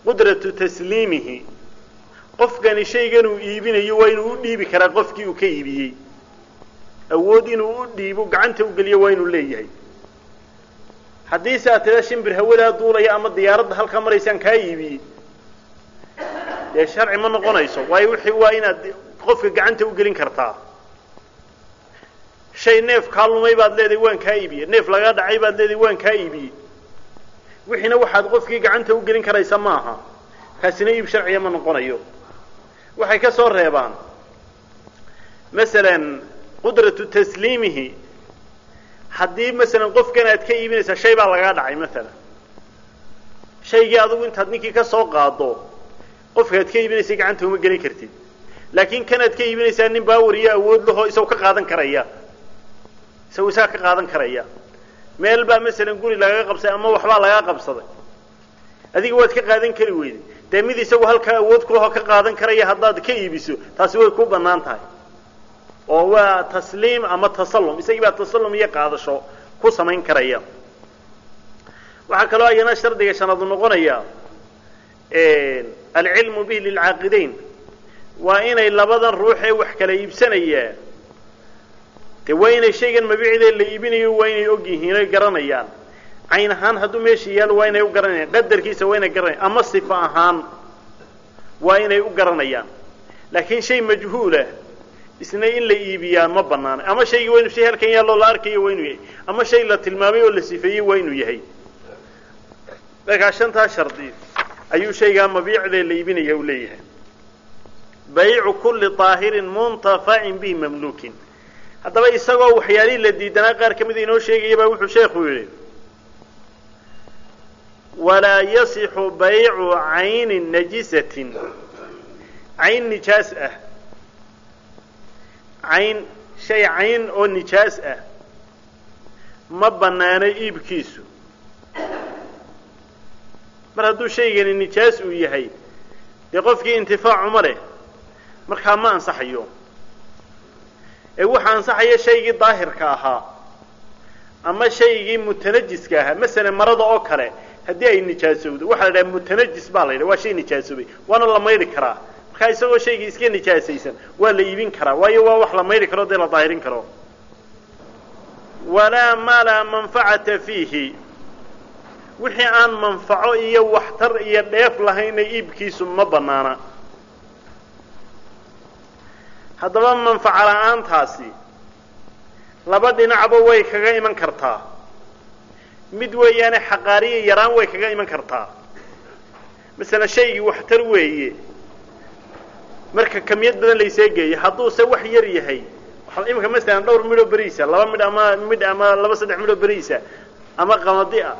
qudratu tasliimihi. Qofkani shaygan uu iibinayo waa inuu u dhiibi karaa qofkii uu ka iibiyey. Awood inuu u dhiibo gacanta u geliyo waa inuu leeyahay haddiise aad tida shimbir hawadaa duulaya ama diyaaradda halkaa maraysaan kaa iibiyey dee sharci ma noqonayso. Waayo wixii waa inaad qofka gacanta u gelin kartaa. Shay neef kaa lumay baad leedahay waan kaa iibiyey neef lagaa dhacay baad leedahay waan kaa iibiyey wixiina waxaad qofkii gacanta u gelin karaysa maaha kaasina iib sharciya ma noqonayo. Waxay ka soo reebaan. Masalan qudratu tasliimihi haddii masalan qofkan aad ka iibinaysaa shay baa lagaa dhacay masalan shaygii adigu intaad ninkii ka soo qaado qofka aad ka iibinaysay gacanta uma gelin kartid. Laakiin kanaad ka iibinaysaa nin baawar iyo awood lahoo isagu ka qaadan karaya. Isagu isaga ka qaadan karaya. Meel baa masalan guri lagaga qabsaday ama waxbaa lagaa qabsaday. Adiga waad ka qaadan kari weyday dee mid isagu halkaa awood kulahoo ka qaadan karaya haddaad ka iibiso taasi way ku bannaan tahay oo waa tasliim ama tasallum isagii baa tasallum iyo qaadasho ku samayn karaya. Waxaa kaloo ayana shardiga shanaadu noqonaya alcilmu bihi lilcaaqidayn. Waa inay labadan ruux ee wax kala iibsanaya dee waa inay shaygan mabiicdee la iibinayo waa inay og yihiin oy garanayaan. Cayn ahaan hadduu meesha yaalo waa inay u garanayaan. Qadarkiisa waa inay garanayaan. Ama sifa ahaan waa inay u garanayaan. Laakiin shay majhuulah isna in la iibiyaa ma banaana ama shaygii waa inu halkan yaalloo la arkayo waa yahay. Ama shay la tilmaamay oo la sifeeyey waa inuu yahay. Markaa shantaa shardi ayuu shaygaa mabiicdee la iibinaya u leeyahay. Baycu kulli طaahirin muntafacin bihi mamluukin. Haddaba isagoo waxyaalihii la diidanaa qaar ka mida inoo sheegaya baa wuxuu sheekhu yidhi walaa yasixu baycu cayni najisatin. Cayn nijaas ah cayn shay cayn oo nijaas ah ma bannaano iibkiisu. Mar hadduu shaygani nijaas uu yahay dee qofkii intifaacu ma leh markaa ma ansaxayo. Ee waxa ansaxaya shaygii daahirka ahaa ama shaygii mutanajiska ahaa masalan marada oo kale haddii ay nijaasowdo waxaa la idhaha mutanajis baa la yidhaha waa shay nijaasoobay waana la maydhi karaa markaa isagoo shaygii iska nijaasaysan waa la iibin karaa waayo waa wax la maydhi karo dee la daahirin karo. Walaa ma laa manfacata fiihi. Wixii aan manfaco iyo waxtar iyo dheef lahayna iibkiisu ma banaana haddaba manfaco la'aantaasi laba dhinacba way kaga iman kartaa. Mid weeyaane xaqaariya yaraan way kaga iman kartaa. Masala shaygii waxtar weeye marka kamiyad badan layseegeeyo hadduuse wax yar yahay imika masalan dhowr midhoo beriisa laba midh ama midh ama laba saddex midhoo beriisa ama qamadi ah.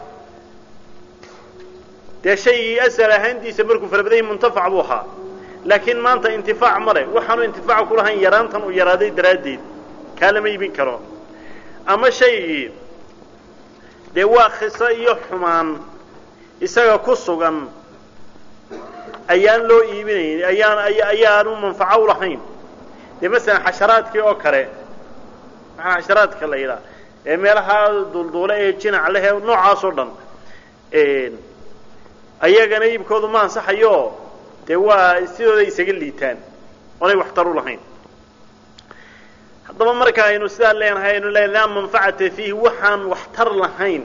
Dee shaygii asal ahaantiisa markuu fara badan yahay muntafac buu ahaa. Laakiin maanta intifaac ma leh. Waxaanu intifaaca kulahayn yaraantan uu yaraaday daraaddeed. Kaa lama iibin karo. Ama shaygii dee waa khiso iyo xumaan. Isaga ku sugan ayaan loo iibinayn ayaan ayaanu manfaco ulahayn dee masalan xasharaadkii oo kale maxaa xasharaadka la yidhaha ee meelaha dulduule ee jinac leh ee noocaas oo dhan ayagana iibkoodu ma ansaxayo dee waa sidooda isaga liitaan oonay waxtar u lahayn. Haddaba marka aynu sidaa leenahay aynu leeyahay laa manfacata fiihi waxaan waxtar lahayn.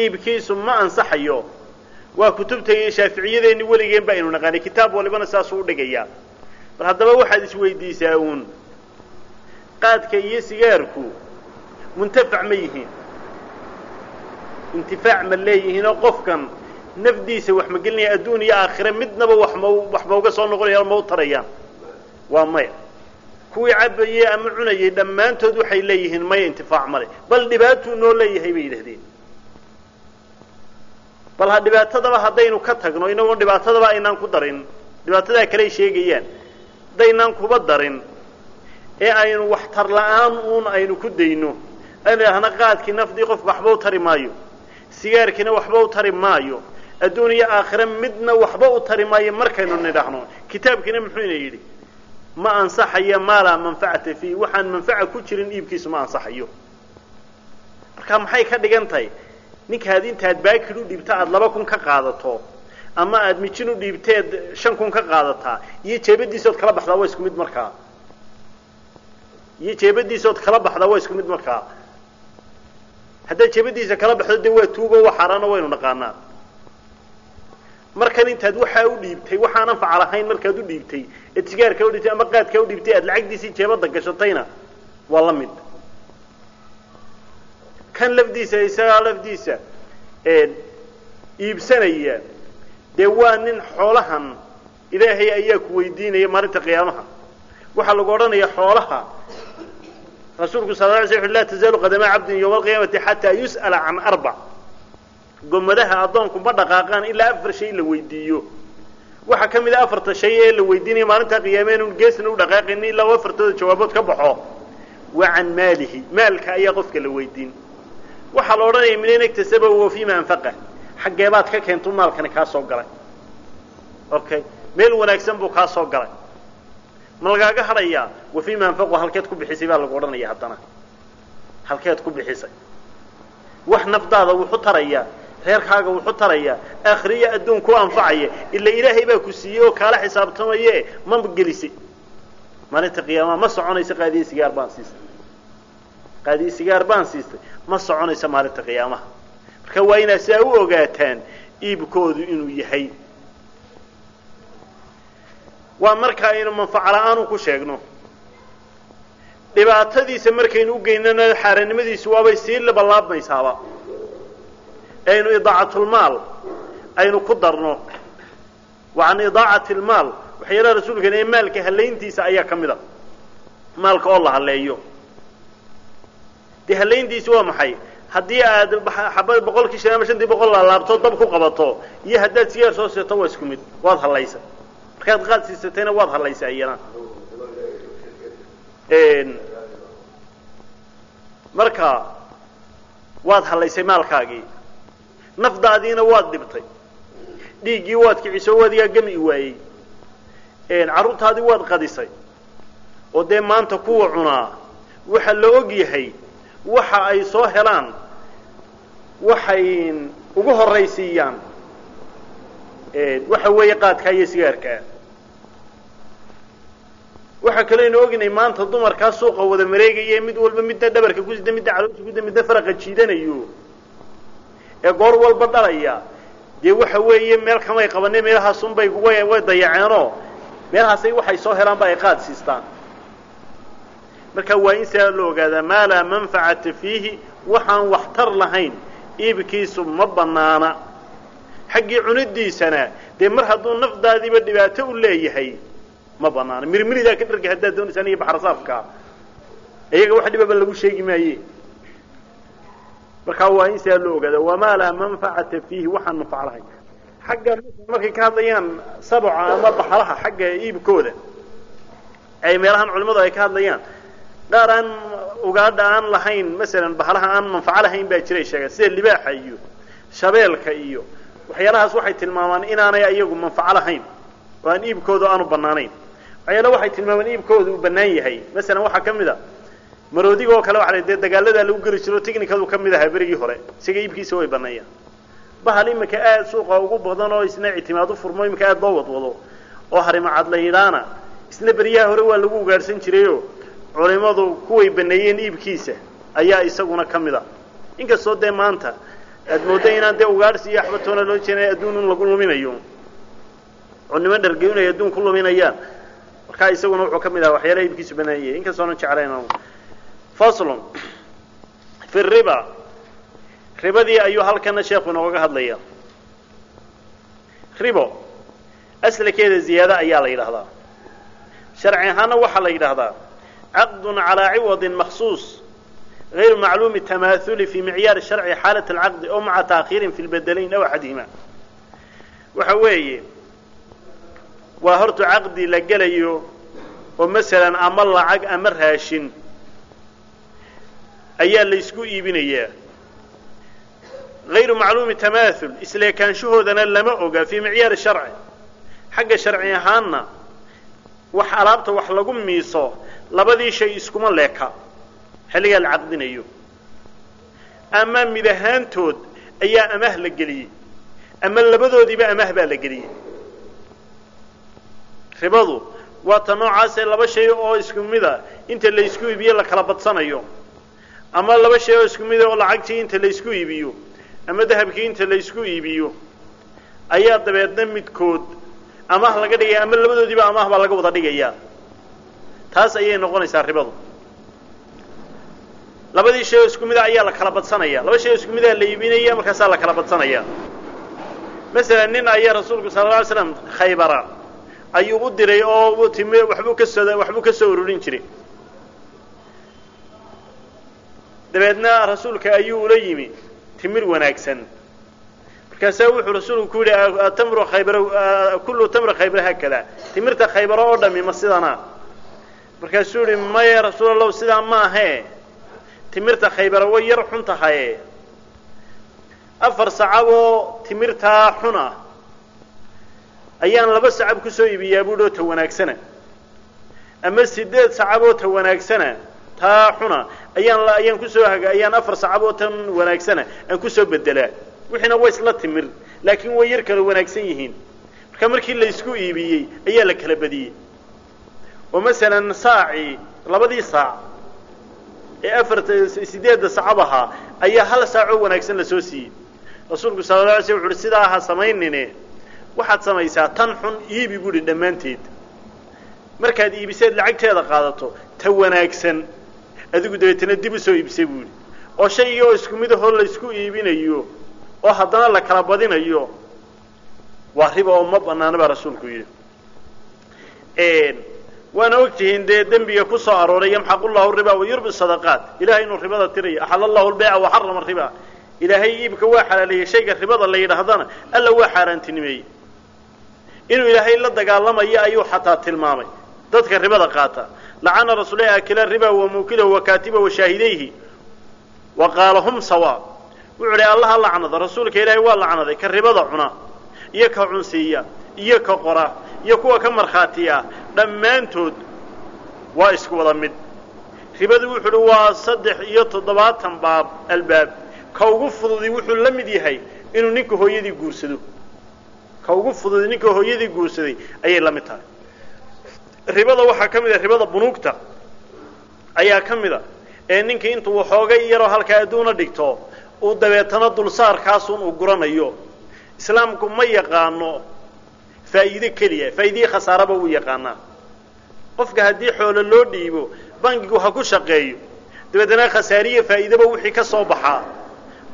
Iibkiisu ma ansaxayo waa kutubta iyo shaaficiyadeenni weligeen ba aynu naqaanay. Kitaab walibana saasuu udhigayaa bal haddaba waxaad isweydiisaa uun. Qaadka iyo sigaarku muntafac ma yihiin. Intifaac ma leeyihiinoo qofkan nafdiisa wax ma gelinaya adduun iyo aakhire midnaba wax ma wax ma uga soo noqonayaan ma u tarayaan waa maya. Kuwii cabayey ama cunayay dhammaantood waxay leeyihiin maya intifaac male bal dhibaatuu noo leeyahay bay yidhahdeen bal ha dhibaatadaba haddaynu ka tagno inagoon dhibaatadaba aynaan ku darin. Dhibaatadaa kaley sheegayaan haddaynaan kuba darin ee aynu waxtar la'aan uun aynu ku dayno. Aynu idhahna qaadkii nafdii qofka waxba u tari maayo sigaarkiina waxba u tari maayo adduun iyo aakhire midna waxba u tari maayo markaynu nidhaahno. Kitaabkiina muxuu ina yidhi ma ansaxayo maa laa manfacata fiihi waxaan manfaca ku jirin iibkiisu ma ansaxayo. Marka maxay ka dhigan tahay ninkaad intaad baakid u dhibto aada laba kun ka qaadato. Ama aada mijin u dhiibteed shan kun ka qaadataa iyo jeebadiisood kala baxdaa waa isku mid markaa iyo jeebadiisood kala baxdaa waa isku mid markaa haddaad jeebadiisa kala baxdo dee waa tuugo waa xaaraano waynu naqaanaa markan intaad waxaa u dhiibtay waxaan anfaca lahayn markaad u dhiibtay eed sigaarkaa udhiibtay ama qaadkaa u dhiibtay aad lacagdiisii jeebadda gashatayna waa la mid kan lafdiisa isagaa lafdiisa iibsanaya dee waa nin xoolahan ilaahay ayaa ku weydiinaya maalinta qiyaamaha. Waxaa lagu odhanaya xoolaha. Rasuulku sal la sl laa tazaalu qadamaa cabdin yawma alqiyaamati xataa yus'ala can arbac gomadaha addoonku ma dhaqaaqaan ilaa afar shay la weydiiyo. Waxaa ka mid a afarta shay ee la weydiinaya maalintaa qiyaame inu geesna u dhaqaaqayni ilaa u afartooda jawaabood ka baxo. Wa can maalihi maalka ayaa qofka la weydiin waxaa la odhanaya minen iktasaba wa fima anfaqa. Xaggeebaad ka keentu maalkani kaa soo galay. Okay meel wanaagsan buu kaa soo galay. Ma lagaaga wa fima anfaqu halkeed ku bixisay baa lagu odhanaya haddana. Halkeed ku bixisay. Wax nafdaada wuxu tarayaa reerkaaga wuxu tarayaa aakhiriya adduun anfacaya ila ilaahay baa ku siiyey oo kaala xisaabtamaye ma gelisay maalinta qiyaamaha ma soconayso qaadiye sigaar baan siistay qaadiye sigaar baan siistay. Ma soconayso maalinta qiyaamaha. Marka waa inaad saa u ogaataan iibkoodu inuu yahay. Waa marka aynu manfaco la'aanu ku sheegno. Dhibaatadiisa markaynu ugeynana xaaraannimadiisu waabay sii labalaabmaysaaba aynu idaacatlmaal aynu ku darno. Wa idaacati lmaal waxyaalaha rasuulkan ee maalka halayntiisa ayaa ka mid a. Maalka oo la haleeyo dee halayntiisi waa maxay? Haddii aad xaba boqolkii shan ama shantii boqol laalaabto dab ku qabato iyo haddaad sigaar soo seeto waa isku mid. Waad hallaysa markaad qaad siisatayna waad hallaysa iyana marka waad hallaysay maalkaagii. Nafdaadiina waad dhibtay. Dhiiggii waad kiciso wadigaa gami waayey. Carruurtaadii waad qadisay. Oo dee maanta kuwa cunaa waxa la og yahay waxa ay soo helaan waxay ugu horraysiiyaan waxa weeye qaadkaa iyo sigaarkaa waxaa kaleynu ognay maanta dumarkaa suuqa wada mareegaya mid walba midna dhabarka ku sida midna caloosha kuda midna faraqa jiidanayo ee goor walba dhalaya. Dee waxa weeye meel kamay qabanay meelahaasunbay way way dayaceenoo meelahaasay waxay soo helaanba ay qaad siistaan marka waa in sidaa loo ogaadaa maa laa manfacata fiihi waxaan waxtar lahayn iibkiisu ma banaana xaggii cunidiisana dee mar hadduu nafdaadiiba dhibaato u leeyahay ma banaana mirmiridaa ka dharga haddaad doonaysaan iyo baxrasaafka iyaga wax dhibaba lagu sheegi maaye. Markaa waa in sidaa loo ogaada wamaa laa manfacata fiihi waxaan manfac lahayn. Xagga markay ka hadlayaan sabca ama baxraha xagga iibkooda ay meelahan culimadu ay ka hadlayaan qaar aan ugaadha aan lahayn masalan bahalaha aan manfaco lahayn baa jiray sheegaan sida libaaxa iyo shabeelka iyo waxyaalahaas waxay tilmaamaan inaanay iyagu manfaco lahayn. Oo aan iibkooda aanu banaanayn waxyaala waxay tilmaamaan iibkooda uu bannaan yahay. Masalan waxaa ka mid a maroodiga oo kale waxa dee dagaaladaa lagu geli jiro technicadu ka mid ahaa berigii hore isaga iibkiisa way banneeyaan bahal iminka aada suuqa ugu badan oo isna ictimaad u furmo iminka aada loo wadwado oo harimacad la yidhaana isna beryaha hore waa lagu ugaadhsan jirayo culimadu kuway baneeyeen iibkiisa ayaa isaguna ka mid a. Inkastoo dee maanta aad moodda inaan dee ugaadhsi iyo axbatoona loo jeena adduun in lagu luminayo. Oo niman dhargeyo inay adduun ku luminayaan. Markaa isaguna wuxuu ka mid ahaa waxyaalaha iibkiisu banaanyay inkastoonan jeclayn faslun. Fi riba. Ribadii ayuu halkana sheekhu inooga hadlaya ribo. Aslakeeda ziyaada ayaa la yidhaahdaa. Sharci ahaana waxaa la yidhaahdaa caqdun calaa ciwadin maksuus غayr macluumi tamaahuli fi micyaar sharci xaalat alcaqdi o maca taakhiirin fi lbedelayn aw axadihima. Waxa weeye waa horta caqdi la gelayo oo masalan ama lacag ama raashin ayaa la ysku iibinayaa غayru macluumi tamaahul isleekaanshahoodana lama oga fii micyaari sharci. Xagga sharci ahaanna wax alaabta wax lagu miiso labadii shay iskuma leeka xilligaa la caqdinayo. Ama mid ahaantood ayaa amaah la geliyey ama labadoodiiba amaah baa la geliyey. Ribadu waa ta noocaasee laba shay oo isku mida inta la isku iibiyo la kala badsanayo. Ama laba shay oo isku mida oo lacagtii inta la isku iibiyo ama dahabkii inta la isku iibiyo ayaa dabeedna midkood amaah laga dhigaya ama labadoodiiba amaah baa laga wada dhigayaa taas ayay noqonaysaa ribadu. Labadii shay oo isku mida ayaa la kala badsanaya. Laba shay oo isku midaa la iibinaya markaasaa la kala badsanaya. Masalan nin ayaa rasuulku sala alla alay slam khaybara. Ayuu u diray oo timi waxbuu ka soo waxbuu ka soo ururin jiray. Dabeedna rasuulka ayuu ula yimi timir wanaagsan. Markaasaa wuxuu rasuulku ku yidhi tamru khaybara kullu tamri khaybara haakada timirta khaybaro oo dhami ma sidana markaasuu yihi maya rasuul allahu sidaa maahe timirta khaybara way yar xun tahaye afar sacab oo timirtaa xun ah ayaan laba sacab ku soo iibiyaa buuhi oo ta wanaagsana. Ama sideed sacab oo ta wanaagsana taa xuna. Ayaan ayaan ku soo haga ayaan afar sacab oo tan wanaagsana aan ku soo bedelaa wixiina way isla timir laakiin way yar kala wanaagsan yihiin. Marka markii la isku iibiyey ayaa la kala badiyey oo masalan saacii labadii saac ee afarta sideedda sacab ahaa ayaa hal saacoo wanaagsan la soo siiyey. Rasuulku sala la alay slam wuxu uhi sidaa ha samaynine waxaad samaysaa tan xun iibi buuhi dhammaanteed. Markaad iibiseed lacagteeda qaadato ta wanaagsan. Adigu dabeetana dib u soo iibsay buuhi oo shaygii oo isku mid ahoo laysku iibinayo oo haddana la kala badinayo waa riba oo ma banaana baa rasuulku yidhi waana ogtihiin dee dembiga ku soo arooray yamxaqu llahu riba wayurbi sadaqaat. Ilahay inuu ribada tirayo axala allahu lbayca waxarama riba. Ilaahay iibka waa xalaaleeyey shayga ribada la yidhaahdana alla waa xaaraantinimeeyey. Inuu ilaahay la dagaalamayo ayuu xataa tilmaamay. Dadka ribada qaata. Lacana rasuulahi akila riba wa muukilahu wa kaatiba wa qaala hum sawa wuxuu idhi allaha lacnada. Rasuulka ilaahay waa lacnaday. Ka ribada cuna. Iyo ka cunsiiya iyo ka qora iyo kuwa ka markhaatiya dhammaantood waa isku wada mid. Ribadu wuxuu uhi waa saddex iyo toddobaatan baab albaab. Ka ugu fududi wuxuu la mid yahay inuu ninka hooyadii guursado. Ka ugu fududi ninka hooyadii guursaday ayay la mid tahay. Ribada waxaa ka mid a ribada bunuugta ayaa ka mid a ee ninkii intuu waxoogay yaroo halkaa adduuna dhigto uu dabeetana dulsaarkaasun uu guranayo. Islaamku ma yaqaano faa'iide keliya faa'iidihii khasaaraba uu yaqaanaa. Qofka haddii xoolo loo dhiibo bankigu ha ku shaqeeyo dabeetana khasaariya faa'iidaba wixii ka soo baxaa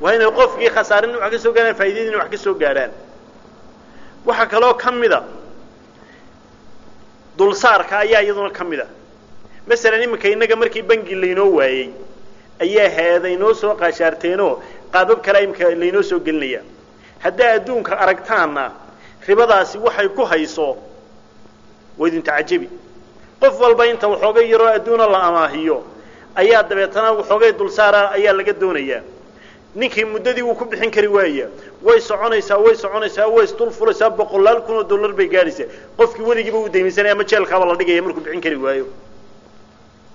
waa inay qofkii khasaarin wax ka soo gaaraan faa'idadiina wax ka soo gaadhaan waxaa kaloo ka mid a dulsaarka ayaa iyaduna ka mid a. Masalan iminka innaga markii bangi laynoo waayey ayaa heeda inoo soo qaashaarteenoo qaabab kale imika laynoo soo gelinaya. Haddaa adduunka aragtaanna ribadaasi waxay ku hayso waa idin tacajabi qof walba inta waxoogay yaroo adduuna la amaahiyo ayaa dabeetana waxoogay dulsaara ayaa laga doonayaa ninkii muddadii wuu ku bixin kari waaya way soconaysaa way soconaysaa way isdul fulaysaa boqolaal kun oo dollar bay gaadhaysaa. Qofkii weligiiba uu daymaysanaya ama jeelkaaba la dhigaya markuu bixin kari waayo.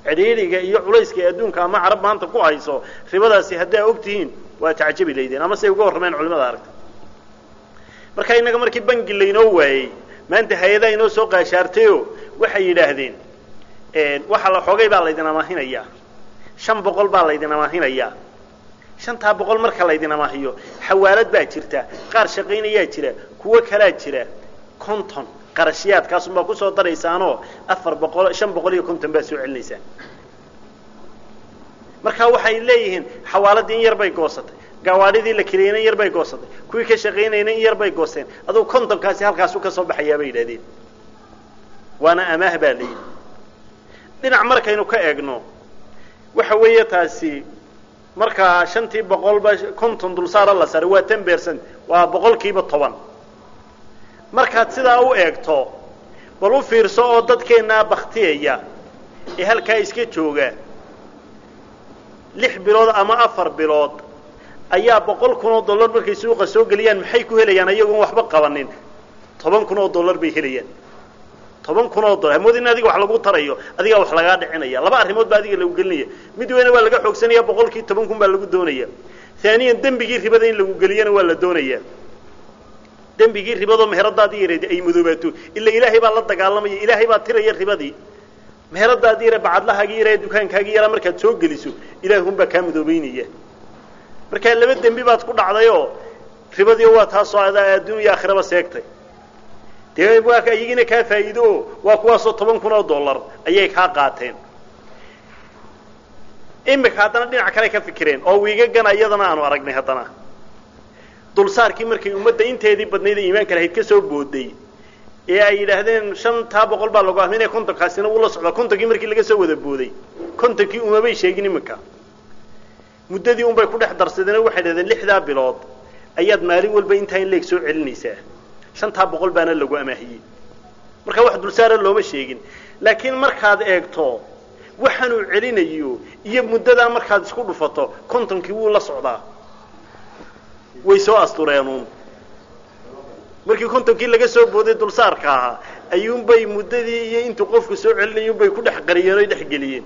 Cidhiidhiga iyo culayska ee adduunka ama carab maanta ku hayso ribadaasi haddaa og tihiin waa tacajabi laydeen ama say uga warrameen culimada aragta marka innaga markii bangi laynoo waayey maanta hay'adaa inoo soo qaashaartayo waxay yidhaahdeen waxa la xoogay baa laydin amaahinayaa shan boqol baa laydin amaahinayaa shantaa boqol marka laydin amaahiyo xawaalad baa jirta. Qaar shaqaynayaa jira. Kuwo kalaa jira. Conton qarashiyaadkaasun baa ku soo daraysaanoo afar boqol shan boqol iyo conton baa soo celinaysaan. Marka waxay leeyihiin xawaaladii in yar bay goosatay gawaadhidii la keliyeyna in yar bay goosatay kuwii ka shaqaynayna in yar bay goosteen adugu contonkaasi halkaasu ka soo baxayaa bay yidhahdeen. Waana amaah baa layidhi dhinac markaynu ka eegno waxa weeye taasi markaa shantii boqolba conton dulsaara la saray waa ten percent waa boqolkiiba toban. Markaad sidaa u eegto bal u fiirso oo dadkeennaa baktiyaya ee halkaa iska jooga lix bilood ama afar bilood ayaa boqol kun oo dollar markay suuqa soo geliyaan maxay ku helayaan? Ayagoon waxba qabanin. Toban kun oo dollar bay helayaan. Toban kun oo dollar. Hamood in adiga wax lagu tarayo adigaa wax lagaa dhicinaya. Laba arrimood baa adiga lagu gelinaya mid weyna waa laga xoogsanaya boqolkii toban kun baa lagu doonaya haaniyan dembigii ribada in lagu geliyana waa la doonaya dembigii ribadoo meheradaadii yareed ay madoobaato ila ilaahay baa la dagaalamaya ilaahay baa tiraya ribadii. Meheradaadii yare bacadlahaagii yare dukaankaagii yaraa markaad soo geliso ilaahi unbaa kaa madoobeynaya markaa laba dembi baad ku dhacdayoo ribadii waa taasoo adaa adduunya aakhiraba seegtay. Dee waa iyagiina kaa faa'iido o waa kuwaasoo toban kun oo dollar ayay kaa qaateen. Imika haddana dhinac kale ka fikireen oo wiigagana iyadana aanu aragnay haddana. Dulsaarkii markay ummadda inteedii badnayd ee iimaanka lahayd ka soo booday ee ay yidhaahdeen shantaa boqol baa lagu ahminaya kontonkaasina wuu la socdaa? Kontonkii markii laga soo wada booday. Kontonkii umabay sheegin iminka muddadii unbay ku dhex darsadeen waxay dhahdeen lixdaa bilood. Ayaad maalin walba intaa in leeg soo celinaysaa. Shantaa boqol baana lagu amaahiyey. Marka wax dulsaara looma sheegin. Laakiin markaad eegto waxaanuu celinayo iyo muddadaa markaad isku dhufato kontonkii wuu la socdaa. Way soo astureenuun. Markii kontonkii laga soo booday dulsaarka ahaa ayuunbay muddadii iyo intuu qofku soo celinayunbay ku dhex qariyeen oy dhex geliyeen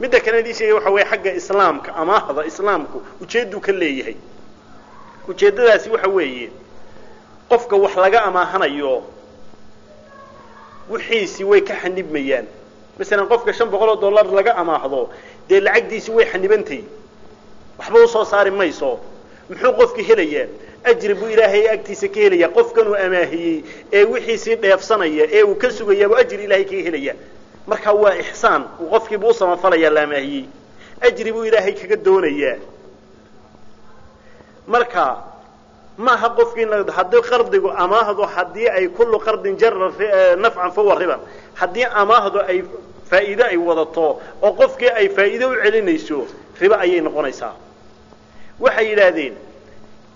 midda kale idii sheegay waxa weeye xagga islaamka amaahda islaamku ujeedduu ka leeyahay. Ujeeddadaasi waxa weeye qofka wax laga amaahanayo wixiisii way ka xanibmayaan. Masalan qofka shan boqol oo dollar laga amaahdo dee lacagdiisii way xanibantahy waxba u soo saari mayso. Muxuu qofki helayaa? Ajri buu ilaahay agtiisa ka helaya qofkanuu amaahiyey ee wixiisii dheefsanaya ee uu ka sugayaabuu ajri ilaahay kaga helaya marka waa ixsaan uu qofkiibu u samafalayaa la amaahiyey ajri buu ilaahay kaga doonayaa marka maaha qofkii haddii qardigu amaahdu haddii ay kullu qardin jara nafcan fawa riban haddii amaahdu ay faa'iide ay wadato oo qofkii ay faa'iide u celinayso ribo ayay noqonaysaa. Waxay yidhaahdeen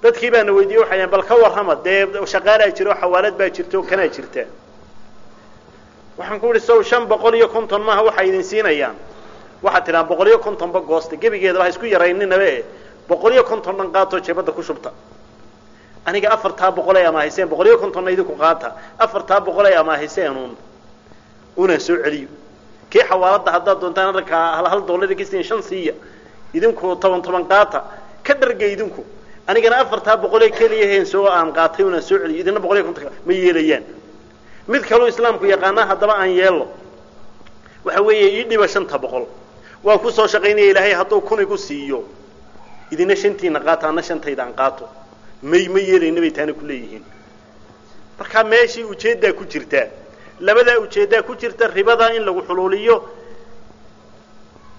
dadkii baana weydiiyey waxay dhaheen bal ka warrama dee shaqaalaa jira oo xawaalad baa jirta oo kanaa jirta waxaan ku idhi sow shan boqol iyo konton maaha waxay idin siinayaan. Waxaad tidhaha boqol iyo kontonba goosta gebigeedaba ha isku yarayninaba boqol iyo konton dhan qaatoo jeebadda ku shubta. Aniga afartaa boqol ay amaahiseen boqol iyo kontonna idinku qaata. Afartaa boqol ay amaahiseen un unaan soo celiyo. Kii xawaaladda haddaad doontaan arrinkaa hal hal siin shan siiya. Idinku toban toban qaata. Ka dharga idinku. Anigana afartaa boqolee keliyaheen soo aan qaatay unaan soo celiyo. Idina boqol iyo konton ma yeelayaan mid kaloo islaamku yaqaanaa haddaba aan yeello waxa weeye ii dhiba shanta boqol. Waan ku soo shaqaynaya ilaahay hadduu kun igu siiyo. Idina shantiina qaata ana shantayda aan qaato. May ma yeelayna bay taana ku leeyihiin. Markaa meeshii ujeeddaa ku jirtaa labadaa ujeeddaa ku jirta ribadaa in lagu xuluuliyo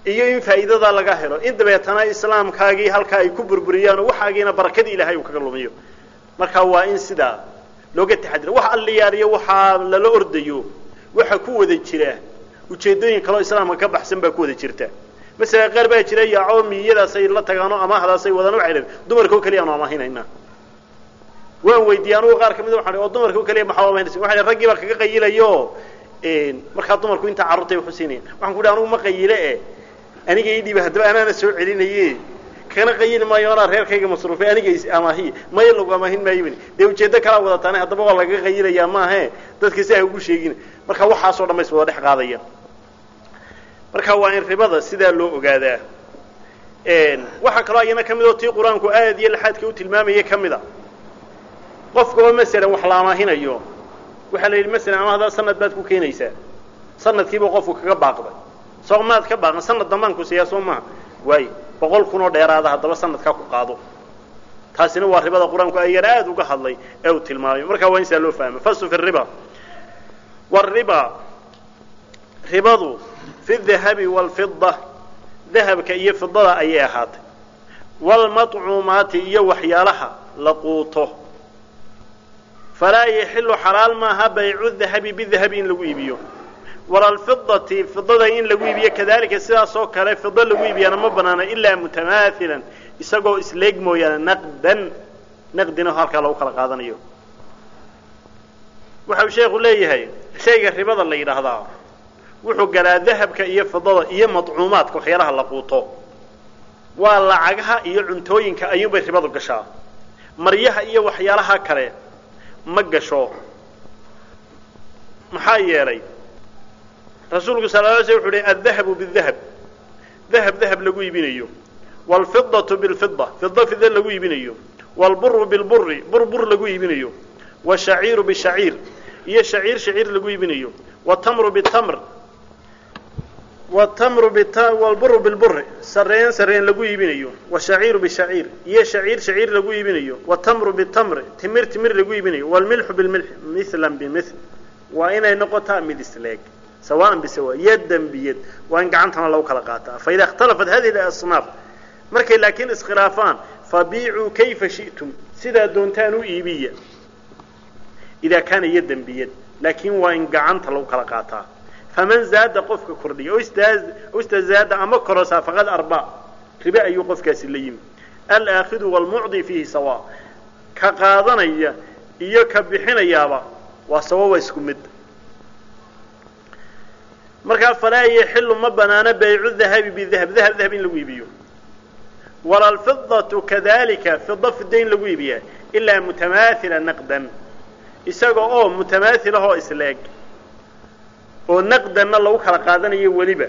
iyo in faa'iidadaa laga helo. In dabeetana islaamkaagii halkaa ay ku burburiyaan waxaagiina barakadii ilaahay uu kaga lumiyo. Marka waa in sidaa looga taxadira. Wax alliyaariyo waxaa lala ordayo waxa ku wada jira. Ujeeddooyin kaleo islaamka ka baxsan baa ku wada jirta. Masala qaar baa jira yaacoo miyadaasay la tagaanoo amaahdaasay wadaan waxay dhahen dumarka oo amaahinayna waan weydiiyey anugu qaar ka mid waxaan oo dumarka oo keliya maxaa amaahinaysa waxay raggii baa kaga qayilayo markaa dumarku intaa carruurtay waxu siinayaan waxaan ku dhahay anugu ma qayile e aniga ii haddaba anaana soo celinaye kana qayili maayo anaa reerkayga masruufay aniga amaahiye maya lagu amaahin maayo bani dee ujeeddo kalaa wadataane haddaba waa lagaga qayilayaa maahe dadka si ay ugu sheegin. Marka waxaasoo dhan ba is wada dhex qaadaya marka waa in ribada sidaa loo ogaadaa. Waxaa kaloo ayana ka mid oo tii qur'aanku aad iyo laxaadka u tilmaamaya ka mid a. Qofka oo masalan wax la amaahinayo waxaa la yidhi masalan amaahdaa sanad baad ku keenaysaa. Sanadkiiba qofku kaga baaqday. Soo maad ka baaqan sanad dambaan ku siiyaa soo maha waayo boqol kun oo dheeraada haddaba sanadkaa ku qaado. Taasina waa ribada qur'aanku ayana aada uga hadlay ee uu tilmaamay. Markaa waa in saa loo fahma fasu fi riba. Wariba ribadu fi dahabi waalfida dahabka iyo fidada ayay ahaatay. Waalmaطcuumaati iyo waxyaalaha la quuto. Falaa yaxilu xalaal maaha baycu dahabi bidahabi in lagu iibiyo walalfidati fidada in lagu iibiyo kadalika sidaas oo kale fido lagu iibiyana ma banaana ilaa mutamaahilan isagoo isleeg mooyaane naqdan naqdina halkaa lagu kala qaadanayo. Waxa uu sheekhu leeyahay shayga ribada la yidhaahdaa wuxuu galaa dahabka iyo fidada iyo madcuumaadka waxyaalaha la quuto. Waa lacagaha iyo cuntooyinka ayuunbay ribadu gashaa. Maryaha iyo waxyaalaha kale ma gasho. Maxaa yeelay rasuulku sal la sl wuxu uhi addahabu bidahab. Dahab dahab lagu iibinayo. Waalfidatu bilfida fida fida lagu iibinayo. Waalburu bilburi bur bur lagu iibinayo. Washaciiru bishaciir iyo shaciir shaciir lagu iibinayo. Watamru bitamr watamru walburu bilburi sareen sareen lagu iibinayo. Washaciiru bishaciir iyo shaciir shaciir lagu iibinayo. Watamru bitamri timir timir lagu iibinayo. Walmilxu bilmilxi mithlan bimil waa inay noqotaa mid sawaan bisawa yadan biyad waa in gacantana lagu kala qaataa. Faida اkhtalafat hadihi asnaaf markay laakiin iskhilaafaan fabiicuu kayfa shi'tum sidaa doontaan u iibiya. Idaa kaana yadan biyad laakiin waa in gacanta lagu kala qaataa. Faman zaada qofka kordhiya istazaada ama korosaa faqad arba ribe ayuu qofkaasi la yimi. Alaakidu wاlmucdi fiihi sawa ka qaadanaya iyo ka bixinayaaba waa sawa waa isku mid markaa falaa yaxilu ma banaano baycu dahabi bidahab dahab dahab in lagu iibiyo. Wala alfidatu kadalika fida fida in lagu iibiyaa ilaa mutamaahila naqdan. Isaga oo mutamaahil ahoo isleeg oo naqdanna lagu kala qaadanayo weliba.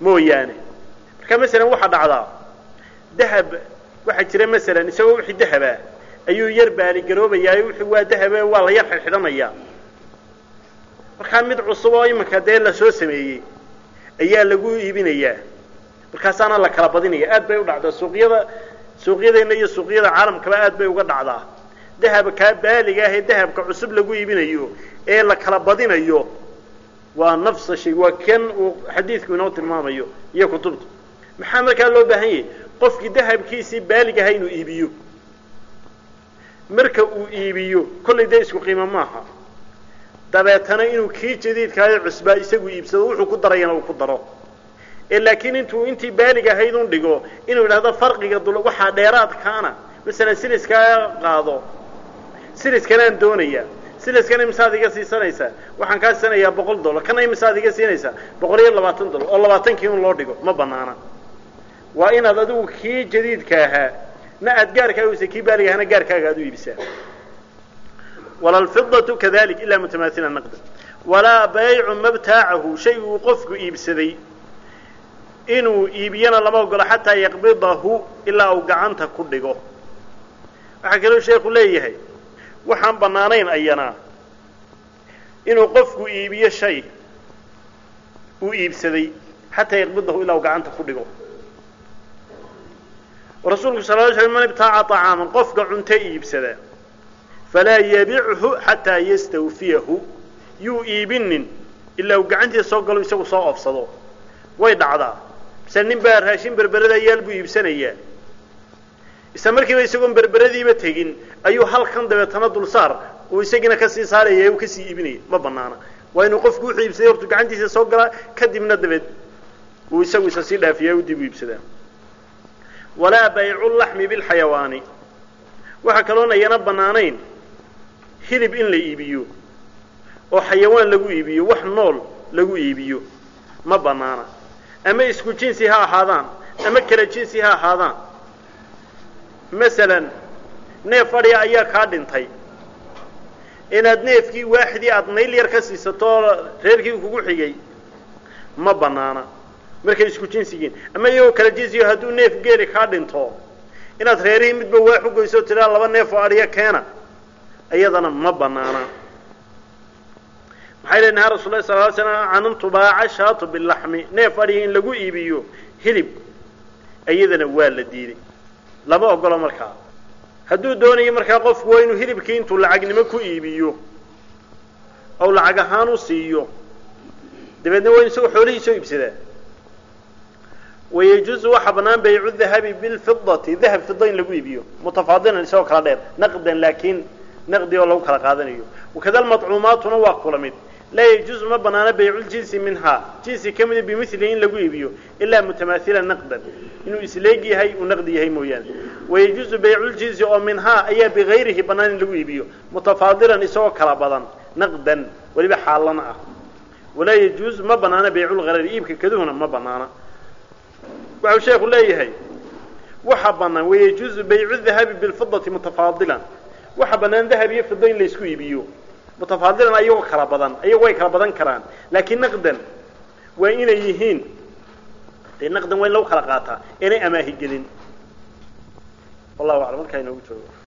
Mooyaane. Marka masalan waxaa dhacdaa dahab waxaa jira masalan isagoo wixii dahabaa ayuu yar baaligaroobayaayo wixii waa dahabe waa la yar xidhxidhanayaa markaa mid cusub oo iminka dee la soo sameeyey ayaa lagu iibinayaa markaasaana la kala badinaya. Aad bay u dhacdaa suuqyada suuqyadeenna iyo suuqyada caalamkaba aad bay uga dhacdaa dahabkaa baaliga ah ee dahabka cusub lagu iibinayo ee la kala badinayo waa nafsa shay. Waa kan uu xadiidku inoo tilmaamayo iyo kutubta maxaa markaa loo baahan yahay? Qofkii dahabkiisii baalig ahaa inuu iibiyo. Marka uu iibiyo kollay dee isku qiimo maaha dabeetana inuu kii jadiidkaayo cusbaa isagu iibsado wuxuu ku darayana uu ku daro. Ee laakiin intuu intii baalig ahayd un dhigo inuu yidhahdo farqiga dul waxaa dheeraadkaana masalan siliskaa qaado siliskanaan doonaya siliskana imisaad iga siisanaysaa waxaan kaa siinayaa boqol dollar kana imisaad iga siinaysaa boqol iyo labaatan dollar oo labaatankii un loo dhigo ma banaana waa inaad adigu kii jadiidka ahaa na aad gaarkaa uisa kii baalig ahana gaarkaaga aad u iibisaa wala alfidatu kadalik ilaa mutamaahila naqda walaa baycu mabtaacahu shay uu qofku iibsaday inuu iibiyana lama ogolo xataa yaqbidahu ilaa uu gacanta ku dhigo. waxaa kaloo sheekhu leeyahay waxaan bannaanayn ayana inuu qofku iibiyo shay uu iibsaday xataa yaqbidahu ilaa uu gacanta ku dhigo. rasuulku sal ly sl man ibtaaca طacaaman qofka cunto iibsada falaa yabichu xataa yastawfiyahu yuu iibinin ilaa uu gacantiisa soo galo isagu soo oofsado way dhacdaa mise nin baa raashin berberada yaal buu iibsanayaa isla markiiba isagoon berberadiiba tegin ayuu halkan dabeetana dulsaar uu isagiina ka sii saaraya uu ka sii iibinaya ma banaana waa inuu qofku wuxuu iibsaday hortu gacantiisa soo galaa kadibna dabeed uu isagu isa sii dhaafiyaa u dib u iibsadaa walaa baycu laxmi bilxayawaani waxaa kaloon ayana bannaanayn hilib in la iibiyo oo xayawaan lagu iibiyo wax nool lagu iibiyo ma banaana. Ama isku jinsi ha ahaadaan ama kala jinsi ha ahaadaan. Masalan neef adhiga ayaa kaa dhintay. Inaad neefkii waaxidii aada nayl yar ka siisato reerkii kugu xigay ma banaana. Markay isku jinsigiin. Ama iyagoo kala jinsiyo hadduu neef geeli kaa dhinto inaad reerihii midba waax u goyso tiraa laba neef oo adhiya keena iyadana ma banaana. Maxay lehi nahaa rasul lahi sal ly slam bilaxmi neef adhiga in lagu iibiyo hilib iyadana waa la diiday. Lama ogolo markaa hadduu doonayo markaa qofku waa inuu hilibkii intuu lacagnimo ku iibiyo ou lacag ahaan u siiyo dabeedna waa inu isagoo xoolihiisoo iibsadaa wayajuuzu waxaa bannaan baycu dahabi bilfidati dahab fida in lagu iibiyo. Mutafaadilan isagoo kala dheer naqdan laakiin naqdi oo lagu kala qaadanayo. Wakada almadcuumaatuna waa kula mid. Laa yajuuzu ma banaano bayculjinsi minhaa. Jinsi ka mida bimilihi in lagu iibiyo ilaa mutamaahila naqdan. Inuu isleeg yahay uu naqdi yahay mooyaane. Wayajuuzu bayculjinsi oo minhaa ayaa bigayrihi bannaan in lagu iibiyo mutafaadilan isagoo kala badan naqdan weliba xaalana ah. Walaa yajuuzu ma banaana bayculgarari iibka kaduhuna ma banaana. Waxau sheeku leeyahay waxa banaan wayajuuzu baycu dahabi bilfidati mutafaadilan waxa banaan dahab iyo fido in laysku iibiyo. Mutafaadilan ayagoo kala badan ayago way kala badan karaan. Laakiin naqdan waa inay yihiin dee naqdan waa in lagu kala qaataa inay amaahi gelin. Wallahu aclam halkaa inoogu joogo